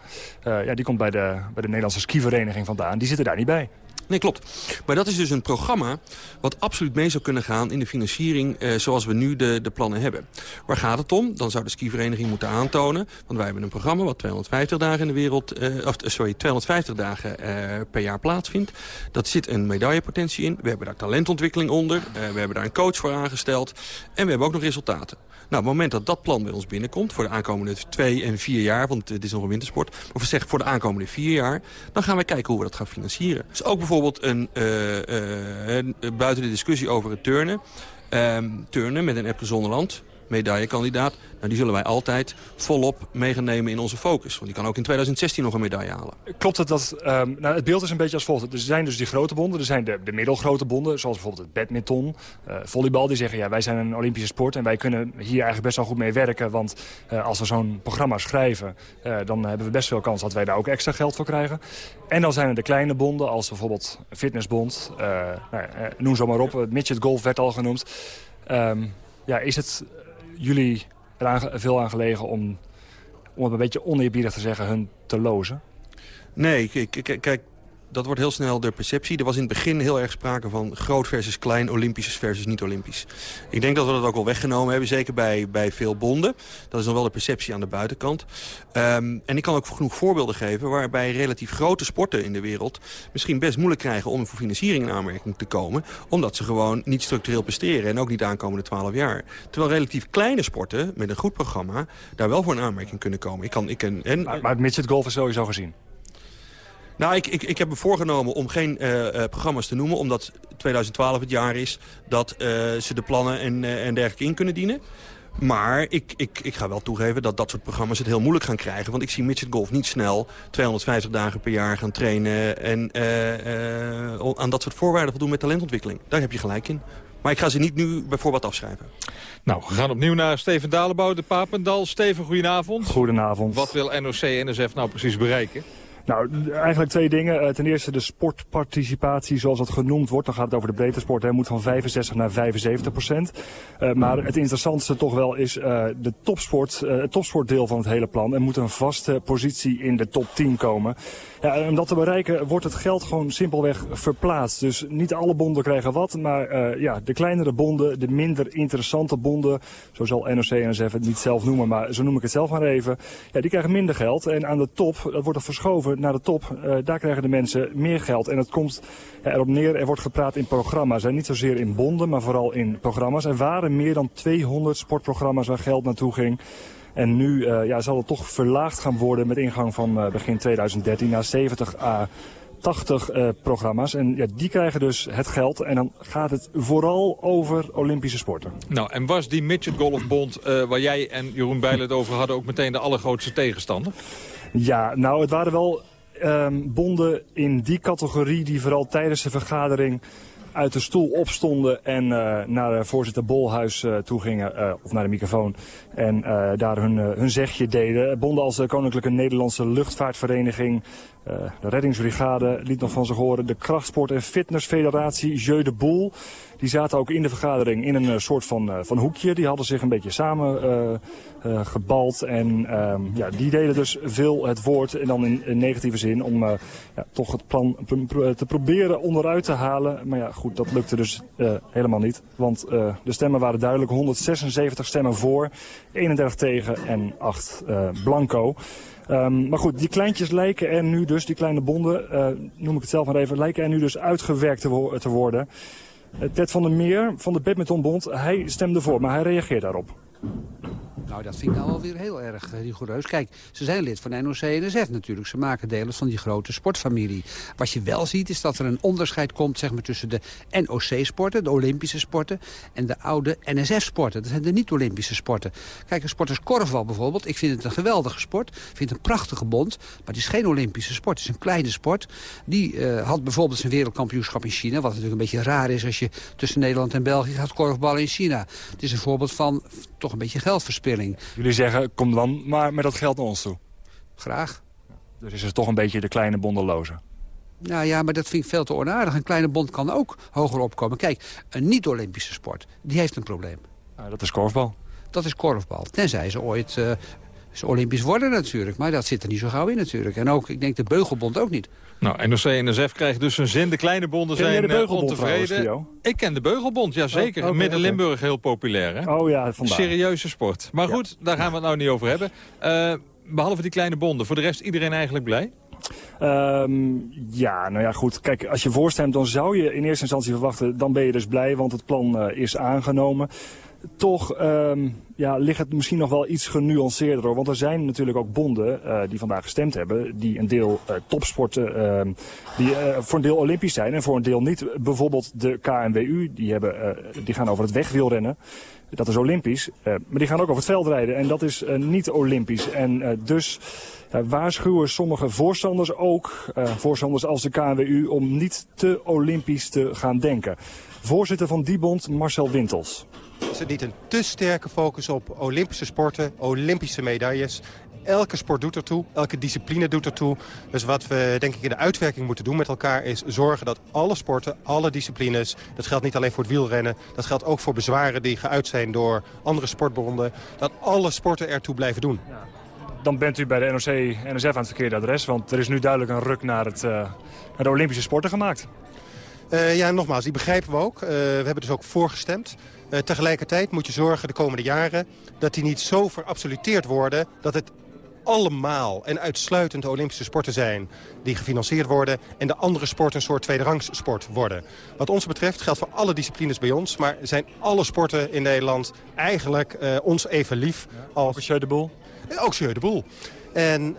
Uh, ja, die komt bij de, bij de Nederlandse skivereniging vandaan. Die zitten daar niet bij. Nee, klopt. Maar dat is dus een programma wat absoluut mee zou kunnen gaan in de financiering eh, zoals we nu de, de plannen hebben. Waar gaat het om? Dan zou de skivereniging moeten aantonen, want wij hebben een programma wat 250 dagen in de wereld, eh, of sorry, 250 dagen eh, per jaar plaatsvindt. Dat zit een medaillepotentie in. We hebben daar talentontwikkeling onder. we hebben daar een coach voor aangesteld. En we hebben ook nog resultaten. Nou, op het moment dat dat plan bij ons binnenkomt... voor de aankomende twee en vier jaar, want het is nog een wintersport... of zeggen voor de aankomende vier jaar... dan gaan we kijken hoe we dat gaan financieren. Dus ook bijvoorbeeld een, uh, uh, buiten de discussie over het turnen... Ehm, turnen met een Epke Zonderland medaillekandidaat. Nou, die zullen wij altijd volop mee gaan nemen in onze focus. Want die kan ook in 2016 nog een medaille halen. Klopt het dat... Um, nou, het beeld is een beetje als volgt. Er zijn dus die grote bonden. Er zijn de, de middelgrote bonden. Zoals bijvoorbeeld het badminton, uh, volleybal. Die zeggen, ja, wij zijn een Olympische sport. En wij kunnen hier eigenlijk best wel goed mee werken. Want uh, als we zo'n programma schrijven... Uh, dan hebben we best veel kans dat wij daar ook extra geld voor krijgen. En dan zijn er de kleine bonden. Als bijvoorbeeld Fitnessbond. Nou, noem zo maar op. Midget Golf werd al genoemd. Um, ja, is het jullie er veel aan gelegen om, om het een beetje oneerbiedig te zeggen, hun te lozen? Nee, kijk, kijk dat wordt heel snel de perceptie. Er was in het begin heel erg sprake van groot versus klein, olympisch versus niet-olympisch. Ik denk dat we dat ook wel weggenomen hebben, zeker bij, bij veel bonden. Dat is dan wel de perceptie aan de buitenkant. Um, en ik kan ook genoeg voorbeelden geven waarbij relatief grote sporten in de wereld... misschien best moeilijk krijgen om voor financiering in aanmerking te komen... omdat ze gewoon niet structureel presteren en ook niet de aankomende 12 jaar. Terwijl relatief kleine sporten met een goed programma daar wel voor een aanmerking kunnen komen. Ik kan, ik en, maar het midget golf is sowieso gezien. Nou, ik, ik, ik heb me voorgenomen om geen uh, uh, programma's te noemen... omdat 2012 het jaar is dat uh, ze de plannen en, en dergelijke in kunnen dienen. Maar ik, ik, ik ga wel toegeven dat dat soort programma's het heel moeilijk gaan krijgen. Want ik zie midget golf niet snel 250 dagen per jaar gaan trainen... en aan dat soort voorwaarden voldoen met talentontwikkeling. Daar heb je gelijk in. Maar ik ga ze niet nu bijvoorbeeld afschrijven. Nou, we gaan opnieuw naar Steven Dalenbouw, de Papendal. Steven, goedenavond. Goedenavond. Wat wil NOC-NSF nou precies bereiken? Nou, eigenlijk twee dingen. Uh, ten eerste de sportparticipatie, zoals dat genoemd wordt. Dan gaat het over de breedte sport. Hij moet van 65 naar 75 procent. Uh, maar het interessantste toch wel is uh, de topsport, het topsportdeel van het hele plan. Er moet een vaste positie in de top 10 komen. Ja, en om dat te bereiken wordt het geld gewoon simpelweg verplaatst. Dus niet alle bonden krijgen wat, maar ja, de kleinere bonden, de minder interessante bonden, zo zal NOC-NSF het niet zelf noemen, maar zo noem ik het zelf maar even, ja, die krijgen minder geld. En aan de top, dat wordt er verschoven naar de top, uh, daar krijgen de mensen meer geld. En het komt erop neer, er wordt gepraat in programma's. En niet zozeer in bonden, maar vooral in programma's. Er waren meer dan 200 sportprogramma's waar geld naartoe ging. En nu uh, ja, zal het toch verlaagd gaan worden met ingang van uh, begin 2013 naar 70 a 80 uh, programma's. En ja, die krijgen dus het geld. En dan gaat het vooral over Olympische sporten. Nou, en was die Midget Golfbond, uh, waar jij en Jeroen Bijlen het over hadden... ook meteen de allergrootste tegenstander? Ja, nou, het waren wel um, bonden in die categorie die vooral tijdens de vergadering uit de stoel opstonden en naar voorzitter Bolhuis toe gingen, of naar de microfoon, en daar hun, hun zegje deden. Bonden als de Koninklijke Nederlandse Luchtvaartvereniging, de reddingsbrigade liet nog van zich horen. De Krachtsport- en Fitnessfederatie Jeu de Boel. Die zaten ook in de vergadering in een soort van, van hoekje. Die hadden zich een beetje samen uh, gebald. En ehm, ja, die deden dus veel het woord. En dan in, negatieve zin om ja, toch het plan te proberen onderuit te halen. Maar ja, goed, dat lukte dus helemaal niet. Want de stemmen waren duidelijk. 176 stemmen voor, 31 tegen en 8 blanco. Um, maar goed, die kleintjes lijken er nu dus, die kleine bonden, noem ik het zelf maar even, lijken er nu dus uitgewerkt te worden. Uh, Ted van der Meer van de Badmintonbond, hij stemde voor, maar hij reageert daarop. Nou, dat vind ik nou wel weer heel erg uh, rigoureus. Kijk, ze zijn lid van NOC-NSF natuurlijk. Ze maken deel van die grote sportfamilie. Wat je wel ziet is dat er een onderscheid komt zeg maar, tussen de NOC-sporten, de Olympische sporten, en de oude NSF-sporten. Dat zijn de niet-Olympische sporten. Kijk, een sport als korfbal bijvoorbeeld. Ik vind het een geweldige sport. Ik vind het een prachtige bond. Maar het is geen Olympische sport. Het is een kleine sport. Die uh, had bijvoorbeeld zijn wereldkampioenschap in China. Wat natuurlijk een beetje raar is als je tussen Nederland en België gaat korfballen in China. Het is een voorbeeld van toch een beetje geldverspilling. Jullie zeggen, kom dan maar met dat geld naar ons toe. Graag. Dus is het toch een beetje de kleine bondeloze? Nou ja, maar dat vind ik veel te onaardig. Een kleine bond kan ook hoger opkomen. Kijk, een niet-Olympische sport, die heeft een probleem. Nou, dat is korfbal. Dat is korfbal. Tenzij ze ooit uh, ze Olympisch worden natuurlijk. Maar dat zit er niet zo gauw in natuurlijk. En ook, ik denk de Beugelbond ook niet. Nou, NOC en NSF krijgen dus een zin. De kleine bonden zijn de uh, ontevreden. Ik ken de Beugelbond, ja zeker. Oh, okay, Midden-Limburg okay. heel populair, hè? Oh ja, vandaar. Serieuze sport. Maar goed, ja. daar gaan we het nou niet over hebben. Uh, behalve die kleine bonden. Voor de rest iedereen eigenlijk blij? Um, ja, nou ja, goed. Kijk, als je voorstemt, dan zou je in eerste instantie verwachten... dan ben je dus blij, want het plan uh, is aangenomen toch um, ja, ligt het misschien nog wel iets genuanceerder. Want er zijn natuurlijk ook bonden uh, die vandaag gestemd hebben... die een deel uh, topsporten, uh, die voor een deel olympisch zijn en voor een deel niet. Bijvoorbeeld de KNWU, die, hebben, die gaan over het wegwielrennen. Dat is olympisch. maar die gaan ook over het veldrijden en dat is niet olympisch. En dus waarschuwen sommige voorstanders ook, voorstanders als de KNWU... om niet te olympisch te gaan denken. Voorzitter van die bond, Marcel Wintels. Is het niet een te sterke focus op Olympische sporten, Olympische medailles? Elke sport doet ertoe, elke discipline doet ertoe. Dus wat we denk ik in de uitwerking moeten doen met elkaar... is zorgen dat alle sporten, alle disciplines... dat geldt niet alleen voor het wielrennen... dat geldt ook voor bezwaren die geuit zijn door andere sportbonden... dat alle sporten ertoe blijven doen. Ja. Dan bent u bij de NOC-NSF aan het verkeerde adres... want er is nu duidelijk een ruk naar, het, uh, naar de Olympische sporten gemaakt. Uh, ja, nogmaals, die begrijpen we ook. Uh, we hebben dus ook voorgestemd. Uh, tegelijkertijd moet je zorgen de komende jaren dat die niet zo verabsoluteerd worden... dat het allemaal en uitsluitend de Olympische sporten zijn die gefinancierd worden... en de andere sporten een soort tweederangssport worden. Wat ons betreft geldt voor alle disciplines bij ons... maar zijn alle sporten in Nederland eigenlijk ons even lief als... Ook de Boel? Ook Jeu de Boel. En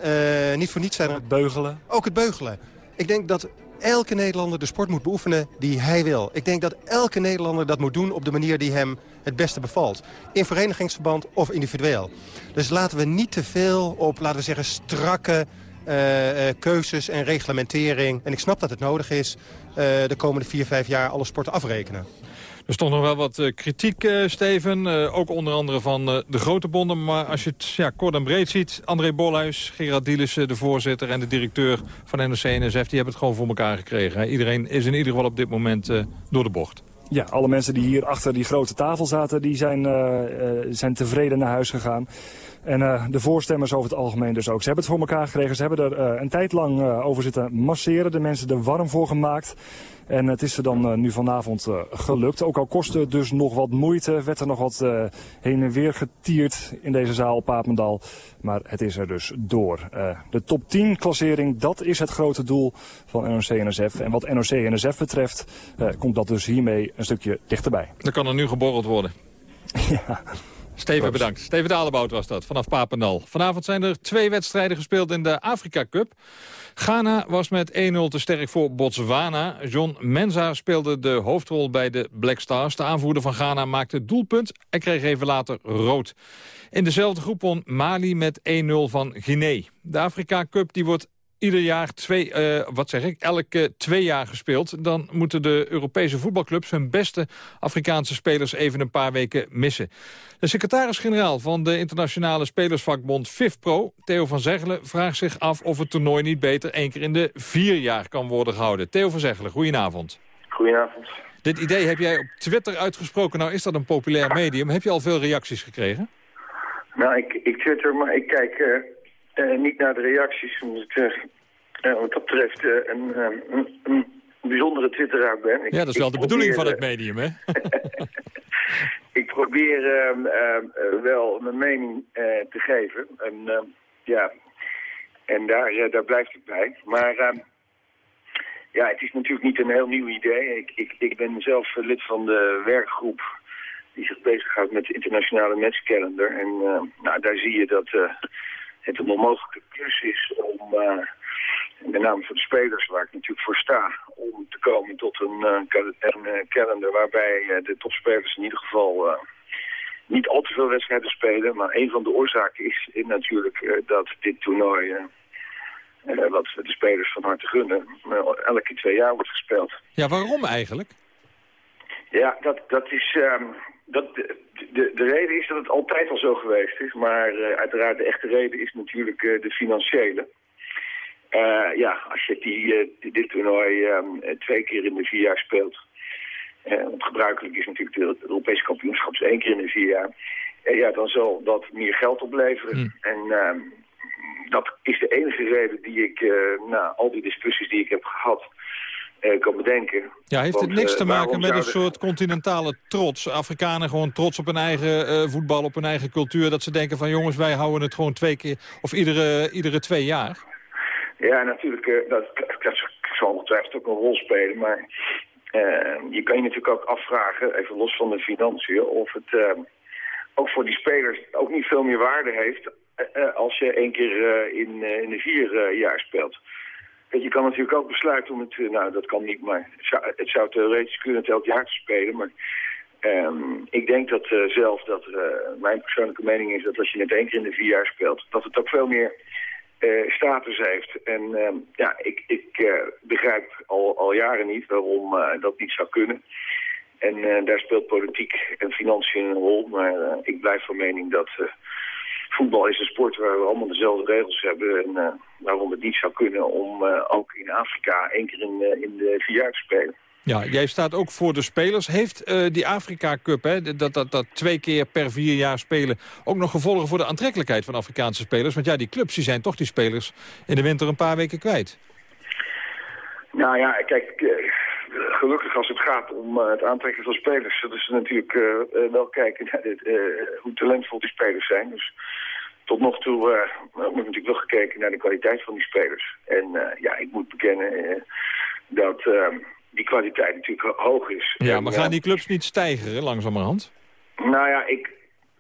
niet voor niets zijn er... Het beugelen? Ook het beugelen. Ik denk dat elke Nederlander de sport moet beoefenen die hij wil. Ik denk dat elke Nederlander dat moet doen op de manier die hem het beste bevalt. In verenigingsverband of individueel. Dus laten we niet te veel op, laten we zeggen, strakke uh, uh, keuzes en reglementering. En ik snap dat het nodig is uh, de komende vier, vijf jaar alle sporten afrekenen. Er stond nog wel wat uh, kritiek, uh, Steven. Uh, ook onder andere van de grote bonden. Maar als je het ja, kort en breed ziet... André Bolhuis, Gerard Dielissen, de voorzitter en de directeur van NOC-NSF... die hebben het gewoon voor elkaar gekregen. Iedereen is in ieder geval op dit moment door de bocht. Ja, alle mensen die hier achter die grote tafel zaten... die zijn, zijn tevreden naar huis gegaan. En uh, de voorstemmers over het algemeen dus ook. Ze hebben het voor elkaar gekregen. Ze hebben er uh, een tijd lang uh, over zitten masseren. De mensen er warm voor gemaakt. En het is er dan nu vanavond gelukt. Ook al kostte het dus nog wat moeite. Werd er nog wat heen en weer getierd in deze zaal op Papendal. Maar het is er dus door. de top 10 klassering, dat is het grote doel van NOC-NSF. En wat NOC-NSF betreft komt dat dus hiermee een stukje dichterbij. Dan kan er nu geborreld worden. <laughs> ja. Steven, bedankt. Steven Dalebout was dat, vanaf Papendal. Vanavond zijn er twee wedstrijden gespeeld in de Afrika Cup. Ghana was met 1-0 te sterk voor Botswana. John Menza speelde de hoofdrol bij de Black Stars. De aanvoerder van Ghana maakte het doelpunt en kreeg even later rood. In dezelfde groep won Mali met 1-0 van Guinea. De Afrika Cup die wordt ieder jaar twee, eh, wat zeg ik, elke twee jaar gespeeld. Dan moeten de Europese voetbalclubs hun beste Afrikaanse spelers even een paar weken missen. De secretaris-generaal van de internationale spelersvakbond FIFPro, Theo van Zeggelen, vraagt zich af of het toernooi niet beter één keer in de vier jaar kan worden gehouden. Theo van Zeggelen, goedenavond. Goedenavond. Dit idee heb jij op Twitter uitgesproken. Nou is dat een populair medium. Heb je al veel reacties gekregen? Nou, ik, ik twitter, maar ik kijk eh, niet naar de reacties. Omdat ik eh, wat dat betreft eh, een, eh, een, bijzondere twitteraar ben. Ik, Ja, dat is wel ik de bedoeling van het medium, hè? <laughs> Ik probeer ehm, ehm, eh, wel mijn mening eh, te geven. En ehm, ja, en daar, eh, daar blijft het bij. Maar ja, het is natuurlijk niet een heel nieuw idee. Ik, ik, ik ben zelf eh, lid van de werkgroep die zich bezighoudt met de internationale matchcalendar. En eh, nou, daar zie je dat eh, het een onmogelijke klus is om, eh, met name voor de spelers waar ik natuurlijk voor sta, om te komen tot een, eh, een eh, calendar waarbij eh, de topspelers in ieder geval eh, niet al te veel wedstrijden spelen. Maar een van de oorzaken is eh, natuurlijk eh, dat dit toernooi, eh, eh, wat we de spelers van harte gunnen, eh, elke twee jaar wordt gespeeld. Ja, waarom eigenlijk? Ja, dat, dat is... ehm, dat, de, de, de reden is dat het altijd al zo geweest is. Maar eh, uiteraard de echte reden is natuurlijk eh, de financiële. Eh, ja, als je die, dit toernooi ehm, eh, twee keer in de vier jaar speelt... want gebruikelijk is natuurlijk het Europese kampioenschap is één keer in de vier jaar... ja, dan zal dat meer geld opleveren. En ehm, dat is de enige reden die ik, na al die discussies die ik heb gehad... kan bedenken. Ja, heeft het niks eh, te maken met een soort continentale trots? Afrikanen gewoon trots op hun eigen eh, voetbal, op hun eigen cultuur. Dat ze denken van jongens, wij houden het gewoon twee keer of iedere, iedere twee jaar. Ja, natuurlijk, eh, dat, dat zal ongetwijfeld ook een rol spelen. Maar je kan je natuurlijk ook afvragen, even los van de financiën, of het ook voor die spelers ook niet veel meer waarde heeft als je één keer in, in de vier jaar speelt. Je kan natuurlijk ook besluiten om het, eh, nou dat kan niet, maar het zou, theoretisch kunnen het elk jaar te spelen. Maar ehm, ik denk dat eh, zelf, dat eh, mijn persoonlijke mening is dat als je het één keer in de vier jaar speelt, dat het ook veel meer status heeft. En ehm, ja, ik, ik begrijp al, al jaren niet waarom dat niet zou kunnen. En daar speelt politiek en financiën een rol. Maar ik blijf van mening dat voetbal is een sport waar we allemaal dezelfde regels hebben. En waarom het niet zou kunnen om eh, ook in Afrika één keer in, eh, in de vier jaar te spelen. Ja, jij staat ook voor de spelers. Heeft eh, die Afrika Cup, hè, dat, dat, dat twee keer per vier jaar spelen... ook nog gevolgen voor de aantrekkelijkheid van Afrikaanse spelers? Want ja, die clubs die zijn toch die spelers in de winter een paar weken kwijt. Nou ja, kijk, gelukkig als het gaat om het aantrekken van spelers... zullen ze natuurlijk wel kijken naar dit, hoe talentvol die spelers zijn. Dus tot nog toe eh, wordt natuurlijk wel gekeken naar de kwaliteit van die spelers. En eh, ja, ik moet bekennen eh, dat eh, die kwaliteit natuurlijk ho- hoog is. Ja, En, maar gaan die clubs niet stijgeren langzamerhand? nou ja, ik,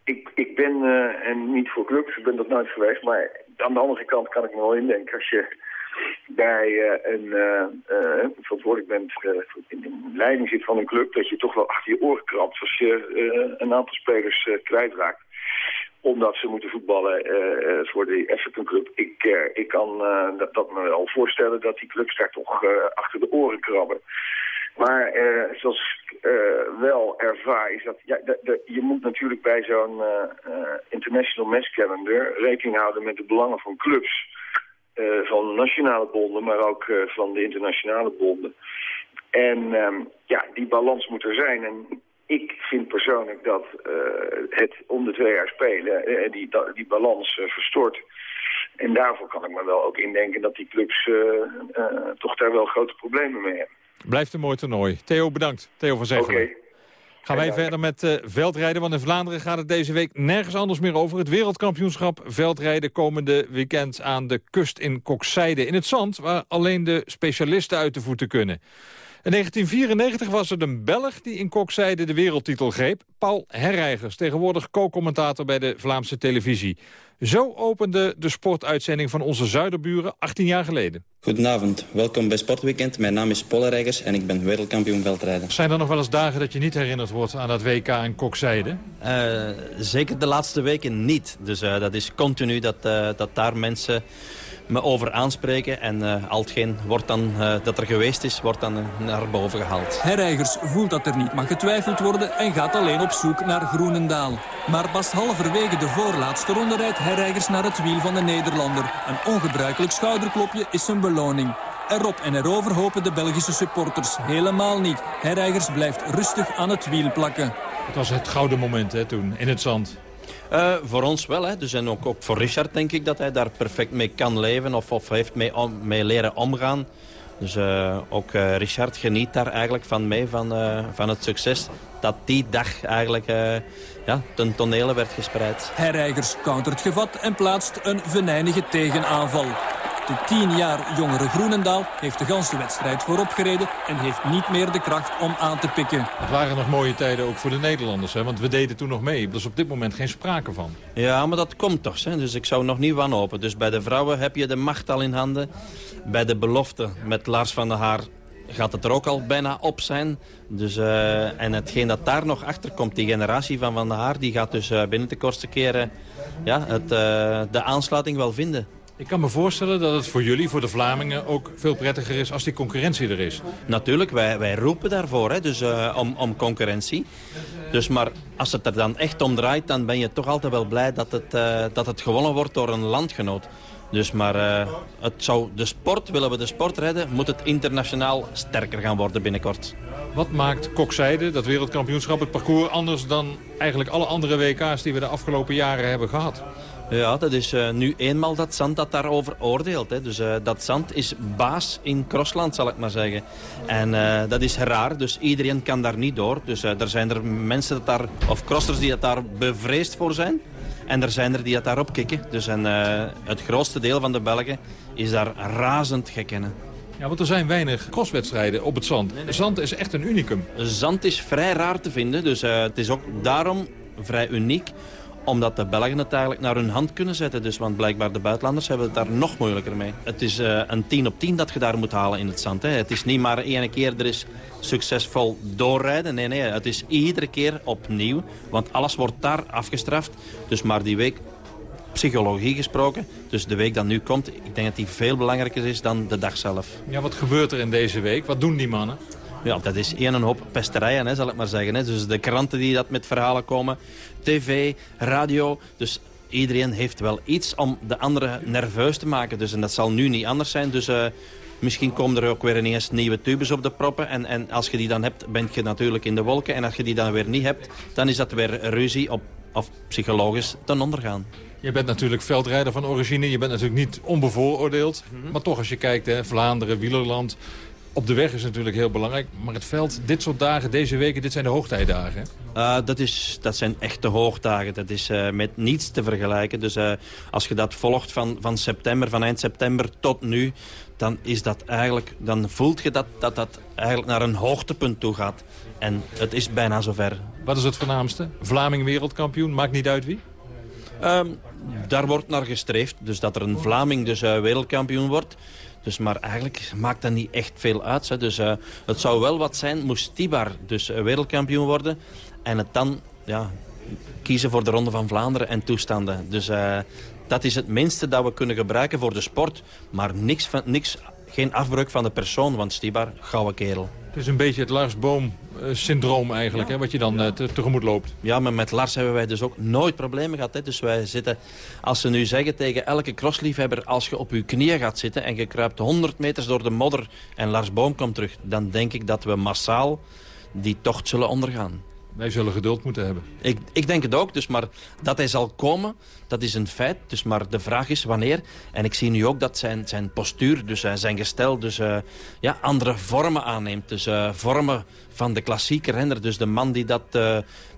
ik, ik ben en niet voor clubs, ik ben dat nooit geweest. Maar aan de andere kant kan ik me wel indenken als je bij een verantwoordelijk bent, in de leiding zit van een club, dat je toch wel achter je oren krabt als je een aantal spelers kwijtraakt omdat ze moeten voetballen eh, voor de African Club. Ik, eh, ik kan dat, dat me wel voorstellen dat die clubs daar toch achter de oren krabben. Maar zoals ik wel ervaar is dat ja, de- je moet natuurlijk bij zo'n international match calendar rekening houden met de belangen van clubs. van nationale bonden, maar ook van de internationale bonden. En ehm, ja, die balans moet er zijn. En ik vind persoonlijk dat eh, het om de twee jaar spelen eh, die, die balans eh, verstoort. En daarvoor kan ik me wel ook indenken dat die clubs toch daar wel grote problemen mee hebben. Blijft een mooi toernooi. Theo, bedankt. Theo van Zegelen. Gaan wij verder met veldrijden, want in Vlaanderen gaat het deze week nergens anders meer over. Het wereldkampioenschap veldrijden komende weekend aan de kust in Kokzijde. In het zand, waar alleen de specialisten uit de voeten kunnen. In 1994 was het een Belg die in Kokzijde de wereldtitel greep. Paul Herreigers, tegenwoordig co-commentator bij de Vlaamse televisie. Zo opende de sportuitzending van onze zuiderburen 18 jaar geleden. Goedenavond, welkom bij Sportweekend. Mijn naam is Paul Reigers en ik ben wereldkampioen veldrijden. Zijn er nog wel eens dagen dat je niet herinnerd wordt aan dat WK in Kokzijde? Eh, zeker de laatste weken niet. Dus eh, dat is continu dat, eh, dat daar mensen me over aanspreken. En uh, al hetgeen wordt dan, uh, dat er geweest is, wordt dan uh, naar boven gehaald. Herreigers voelt dat er niet mag getwijfeld worden en gaat alleen op zoek naar Groenendaal. Maar pas halverwege de voorlaatste ronde rijdt Herreigers naar het wiel van de Nederlander. Een ongebruikelijk schouderklopje is zijn beloning. Erop en erover hopen de Belgische supporters helemaal niet. Herreigers blijft rustig aan het wiel plakken. Het was het gouden moment hè, toen, in het zand. Uh, voor ons wel, hè. Dus en ook, ook voor Richard denk ik dat hij daar perfect mee kan leven of, of heeft mee, om, mee leren omgaan. Dus uh, ook uh, Richard geniet daar eigenlijk van mee, van, van het succes dat die dag eigenlijk ja, ten tonele werd gespreid. Herreigers countert gevat en plaatst een venijnige tegenaanval. De tien jaar jongere Groenendaal heeft de ganse wedstrijd voorop gereden... en heeft niet meer de kracht om aan te pikken. Het waren nog mooie tijden ook voor de Nederlanders, hè? want we deden toen nog mee. Er is op dit moment geen sprake van. Ja, maar dat komt toch, hè? dus ik zou nog niet wanhopen. Dus bij de vrouwen heb je de macht al in handen. Bij de belofte met Lars van der Haar gaat het er ook al bijna op zijn. Dus, uh, en hetgeen dat daar nog achter komt, die generatie van Van der Haar... die gaat dus uh, binnen de kortste keren ja, het, uh, de aansluiting wel vinden. Ik kan me voorstellen dat het voor jullie, voor de Vlamingen, ook veel prettiger is als die concurrentie er is. Natuurlijk, wij, wij roepen daarvoor, hè, dus, uh, om, om concurrentie. Dus, maar als het er dan echt om draait, dan ben je toch altijd wel blij dat het, uh, dat het gewonnen wordt door een landgenoot. Dus maar uh, het zou de sport, willen we de sport redden, moet het internationaal sterker gaan worden binnenkort. Wat maakt kokzijde, dat wereldkampioenschap, het parcours anders dan eigenlijk alle andere WK's die we de afgelopen jaren hebben gehad? Ja, dat is uh, nu eenmaal dat zand dat daarover oordeelt. Hè. Dus uh, dat zand is baas in Crossland, zal ik maar zeggen. En uh, dat is raar, dus iedereen kan daar niet door. Dus er zijn er mensen dat daar, of crossers die dat daar bevreesd voor zijn. En er zijn er die dat daarop kikken. Dus en, het grootste deel van de Belgen is daar razend gek in. Ja, want er zijn weinig crosswedstrijden op het zand. Zand is echt een unicum. Zand is vrij raar te vinden, dus het is ook daarom vrij uniek omdat de Belgen het eigenlijk naar hun hand kunnen zetten. Dus, want blijkbaar de buitenlanders hebben het daar nog moeilijker mee. Het is uh, een 10 op 10 dat je daar moet halen in het zand. Hè. Het is niet maar één keer er is succesvol doorrijden. Nee, nee, het is iedere keer opnieuw. Want alles wordt daar afgestraft. Dus maar die week psychologie gesproken. Dus de week dat nu komt, ik denk dat die veel belangrijker is dan de dag zelf. Ja, wat gebeurt er in deze week? Wat doen die mannen? Ja, dat is één hoop pesterijen, hè, zal ik maar zeggen. Hè. Dus de kranten die dat met verhalen komen, tv, radio. Dus iedereen heeft wel iets om de anderen nerveus te maken. Dus, en dat zal nu niet anders zijn. Dus uh, misschien komen er ook weer ineens nieuwe tubes op de proppen. En, en als je die dan hebt, ben je natuurlijk in de wolken. En als je die dan weer niet hebt, dan is dat weer ruzie op, of psychologisch ten ondergaan. Je bent natuurlijk veldrijder van origine. Je bent natuurlijk niet onbevooroordeeld. Mm -hmm. Maar toch, als je kijkt, hè, Vlaanderen, wielerland... Op de weg is natuurlijk heel belangrijk. Maar het veld, dit soort dagen, deze weken, dit zijn de hoogtijdagen. Uh, dat, is, dat zijn echte hoogdagen. Dat is uh, met niets te vergelijken. Dus uh, als je dat volgt van, van september, van eind september tot nu... dan, is dat eigenlijk, dan voelt je dat, dat dat eigenlijk naar een hoogtepunt toe gaat. En het is bijna zover. Wat is het voornaamste? Vlaming wereldkampioen, maakt niet uit wie? Um, daar wordt naar gestreefd. Dus dat er een Vlaming dus wereldkampioen wordt... Dus, maar eigenlijk maakt dat niet echt veel uit. Hè. Dus uh, het zou wel wat zijn, moest Tibar dus wereldkampioen worden. En het dan ja, kiezen voor de Ronde van Vlaanderen en toestanden. Dus uh, dat is het minste dat we kunnen gebruiken voor de sport. Maar niks, van, niks, geen afbreuk van de persoon, want Stibar, gouden kerel. Het is een beetje het Lars Boom-syndroom eigenlijk, ja. hè, wat je dan uh, te, tegemoet loopt. Ja, maar met Lars hebben wij dus ook nooit problemen gehad. Hè. Dus wij zitten, als ze nu zeggen tegen elke crossliefhebber... als je op je knieën gaat zitten en je kruipt 100 meters door de modder... en Lars Boom komt terug, dan denk ik dat we massaal die tocht zullen ondergaan. Wij zullen geduld moeten hebben. Ik, ik denk het ook, dus maar dat hij zal komen, dat is een feit. Dus maar de vraag is wanneer. En ik zie nu ook dat zijn, zijn postuur, dus uh, zijn gestel, dus uh, ja, andere vormen aanneemt. Dus uh, vormen van de klassieke renner. Dus de man die dat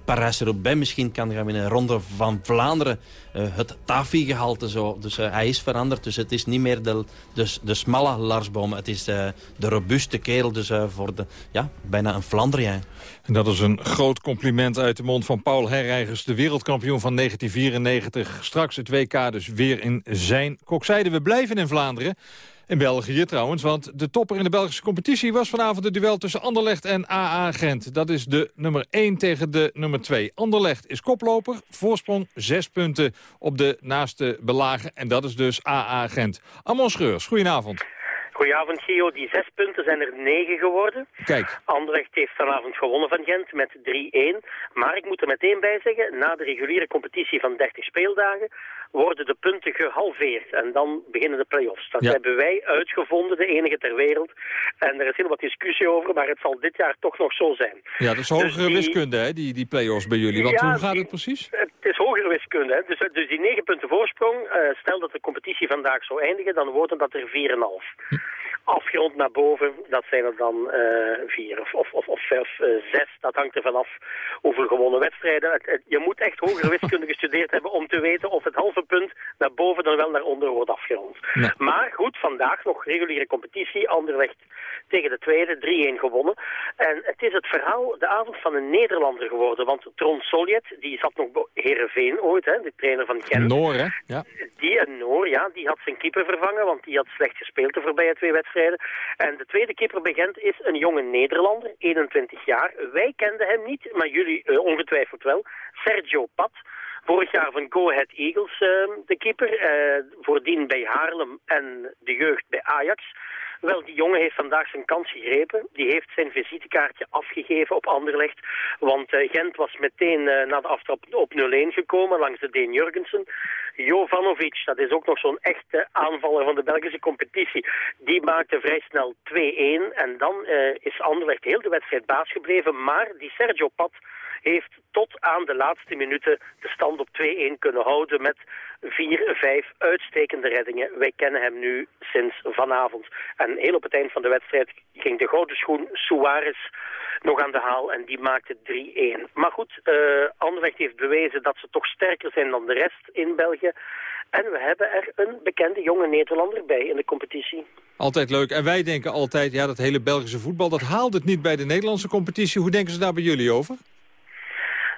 Parijs-Roubaix misschien kan gaan winnen. Ronde van Vlaanderen, uh, het Tafi-gehalte zo. Dus uh, hij is veranderd. Dus het is niet meer de, de, de smalle Larsboom. Het is de, de robuuste kerel. Dus voor de, ja, bijna een Flandrien. En dat is een groot compliment uit de mond van Paul Herreigers. De wereldkampioen van 1994. Straks het WK dus weer in zijn kokzijde. We blijven in Vlaanderen. In België trouwens, want de topper in de Belgische competitie... was vanavond het duel tussen Anderlecht en AA Gent. Dat is de nummer 1 tegen de nummer 2. Anderlecht is koploper, voorsprong 6 punten op de naaste belager. En dat is dus AA Gent. Amon Schreurs, goedenavond. Goedenavond, Gio. Die zes punten zijn er negen geworden. Kijk. Anderlecht heeft vanavond gewonnen van Gent met 3-1. Maar ik moet er meteen bij zeggen, na de reguliere competitie van 30 speeldagen worden de punten gehalveerd. En dan beginnen de play-offs. Dat Ja. hebben wij uitgevonden, de enige ter wereld. En er is heel wat discussie over, maar het zal dit jaar toch nog zo zijn. Ja, dat is hogere die- wiskunde, hè, die, die play-offs bij jullie. Want Ja, hoe gaat het precies? Het is hogere wiskunde. Hè? Dus, dus die negen punten voorsprong, eh, stel dat de competitie vandaag zou eindigen, dan worden dat er 4,5. Afgerond naar boven, dat zijn er dan eh, vier of, of, of, of vijf, eh, zes. Dat hangt er vanaf hoeveel gewonnen wedstrijden. Het- het- je moet echt hogere <laughs> wiskunde gestudeerd hebben om te weten of het halve punt naar boven dan wel naar onder wordt afgerond. Maar goed, vandaag nog reguliere competitie. Anderlecht tegen de tweede, 3-1 gewonnen. En het is het verhaal, de avond van een Nederlander geworden. Want Tron Soljet, die zat nog bij Heerenveen ooit, hè, de trainer van Gent. Noor, hè? Ja. Die een Noor, ja, die had zijn keeper vervangen, want die had slecht gespeeld de voorbije twee wedstrijden. En de tweede keeper bij Gent is een jonge Nederlander, 21 jaar. Wij kenden hem niet, maar jullie eh, ongetwijfeld wel. Sergio Pat. Vorig jaar van Go Ahead Eagles eh, de keeper. eh, voordien bij Haarlem en de jeugd bij Ajax. Wel, die jongen heeft vandaag zijn kans gegrepen. Die heeft zijn visitekaartje afgegeven op Anderlecht. Want eh, Gent was meteen eh, na de aftrap op 0-1 gekomen langs de Deen Jurgensen. Jovanovic, dat is ook nog zo'n echte aanvaller van de Belgische competitie. Die maakte vrij snel 2-1. En dan eh, is Anderlecht heel de wedstrijd baas gebleven. Maar die Sergio Pat heeft tot aan de laatste minuten de stand op 2-1 kunnen houden met vier, vijf uitstekende reddingen. Wij kennen hem nu sinds vanavond. En heel op het eind van de wedstrijd ging de gouden schoen Suarez nog aan de haal en die maakte 3-1. Maar goed, eh Anderlecht heeft bewezen dat ze toch sterker zijn dan de rest in België. En we hebben er een bekende jonge Nederlander bij in de competitie. Altijd leuk. En wij denken altijd, ja, dat hele Belgische voetbal... dat haalt het niet bij de Nederlandse competitie. Hoe denken ze daar bij jullie over?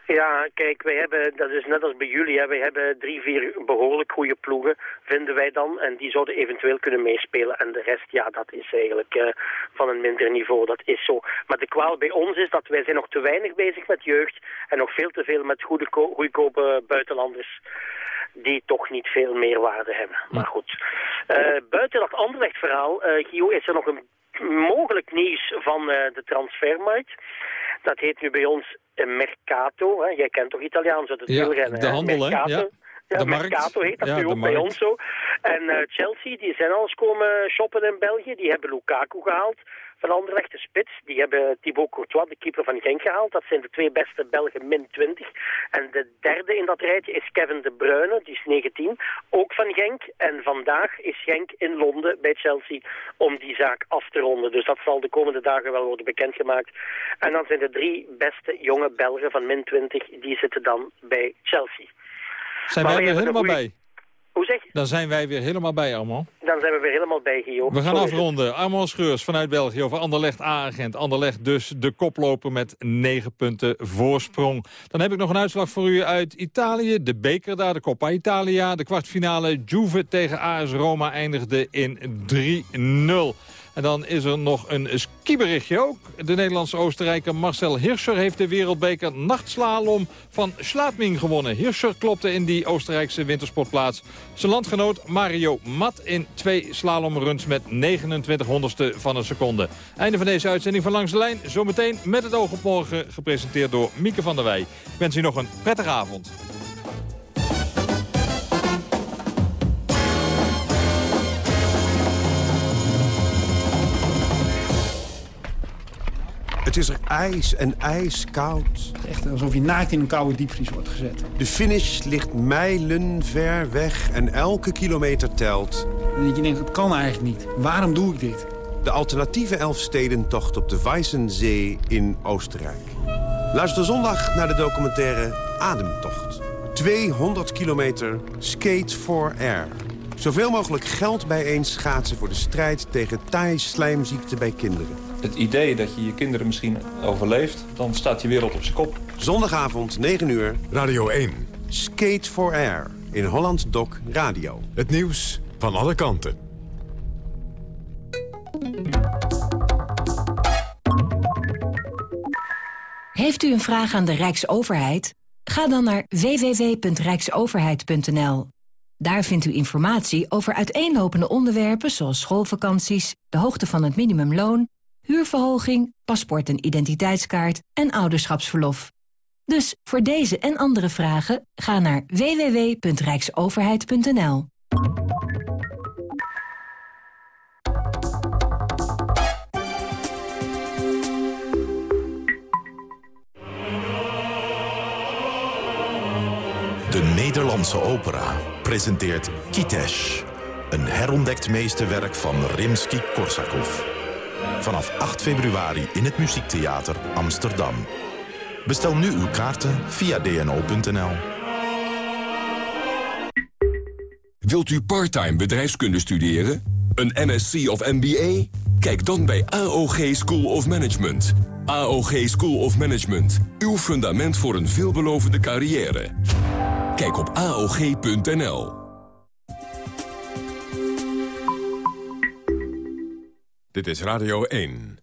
Ja, kijk, wij hebben, dat is net als bij jullie, hè, wij hebben drie, vier behoorlijk goede ploegen, vinden wij dan. En die zouden eventueel kunnen meespelen. En de rest, ja, dat is eigenlijk eh, van een minder niveau, dat is zo. Maar de kwaal bij ons is dat wij zijn nog te weinig bezig met jeugd en nog veel te veel met goede, goedkope buitenlanders die toch niet veel meerwaarde hebben. Maar goed, Eh, buiten dat Anderlecht-verhaal, eh Gio, is er nog een mogelijk nieuws van eh, de transfermarkt. Dat heet nu bij ons eh, Mercato. Hè. Jij kent toch Italiaans uit het Ja, wielrennen? de handel, hè? Ja. Ja, De. Mercato heet dat Ja, nu ook bij ons zo. En eh, Chelsea, die zijn al eens komen shoppen in België. Die hebben Lukaku gehaald van Anderlecht, de spits. Die hebben Thibaut Courtois, de keeper van Genk, gehaald. Dat zijn de twee beste Belgen, min 20. En de derde in dat rijtje is Kevin De Bruyne, die is 19, ook van Genk. En vandaag is Genk in Londen bij Chelsea om die zaak af te ronden. Dus dat zal de komende dagen wel worden bekendgemaakt. En dan zijn de drie beste jonge Belgen van min 20, die zitten dan bij Chelsea. Zijn Maar wij weer helemaal bij? Hoe zeg je? Dan zijn wij weer helemaal bij, Armand. Dan zijn we weer helemaal bij, Gio. We gaan afronden. Armand Scheurs vanuit België over Anderlecht A-agent. Anderlecht dus de koploper met 9 punten voorsprong. Dan heb ik nog een uitslag voor u uit Italië. De beker daar, de Coppa Italia. De kwartfinale Juve tegen AS Roma eindigde in 3-0. En dan is er nog een skiberichtje ook. De Nederlandse Oostenrijker Marcel Hirscher heeft de wereldbeker nachtslalom van Slaatming gewonnen. Hirscher klopte in die Oostenrijkse wintersportplaats. Zijn landgenoot Mario Mat in twee slalomruns met 29 honderdste van een seconde. Einde van deze uitzending van Langs de Lijn. Zometeen met het oog op morgen gepresenteerd door Mieke van der Wij. Ik wens u nog een prettige avond. Het is er ijs en ijskoud. Echt alsof je naakt in een koude diepvries wordt gezet. De finish ligt mijlen ver weg en elke kilometer telt. En dat je denkt, dat kan eigenlijk niet. Waarom doe ik dit? De alternatieve Elfstedentocht op de Weissensee in Oostenrijk. Luister zondag naar de documentaire Ademtocht. 200 kilometer Skate for Air. Zoveel mogelijk geld bijeen schaatsen voor de strijd tegen taai-slijmziekte bij kinderen. Het idee dat je je kinderen misschien overleeft, dan staat je wereld op zijn kop. Zondagavond, 9 uur. Radio 1. Skate for Air in Holland Doc Radio. Het nieuws van alle kanten. Heeft u een vraag aan de Rijksoverheid? Ga dan naar www.rijksoverheid.nl. Daar vindt u informatie over uiteenlopende onderwerpen zoals schoolvakanties, de hoogte van het minimumloon, huurverhoging, paspoort en identiteitskaart en ouderschapsverlof. Dus voor deze en andere vragen ga naar www.rijksoverheid.nl. De Nederlandse opera presenteert Kitesh. Een herontdekt meesterwerk van Rimsky-Korsakov. Vanaf 8 februari in het Muziektheater Amsterdam. Bestel nu uw kaarten via dno.nl. Wilt u parttime bedrijfskunde studeren? Een MSc of MBA? Kijk dan bij AOG School of Management. AOG School of Management. Uw fundament voor een veelbelovende carrière. Kijk op AOG.nl. Dit is Radio 1.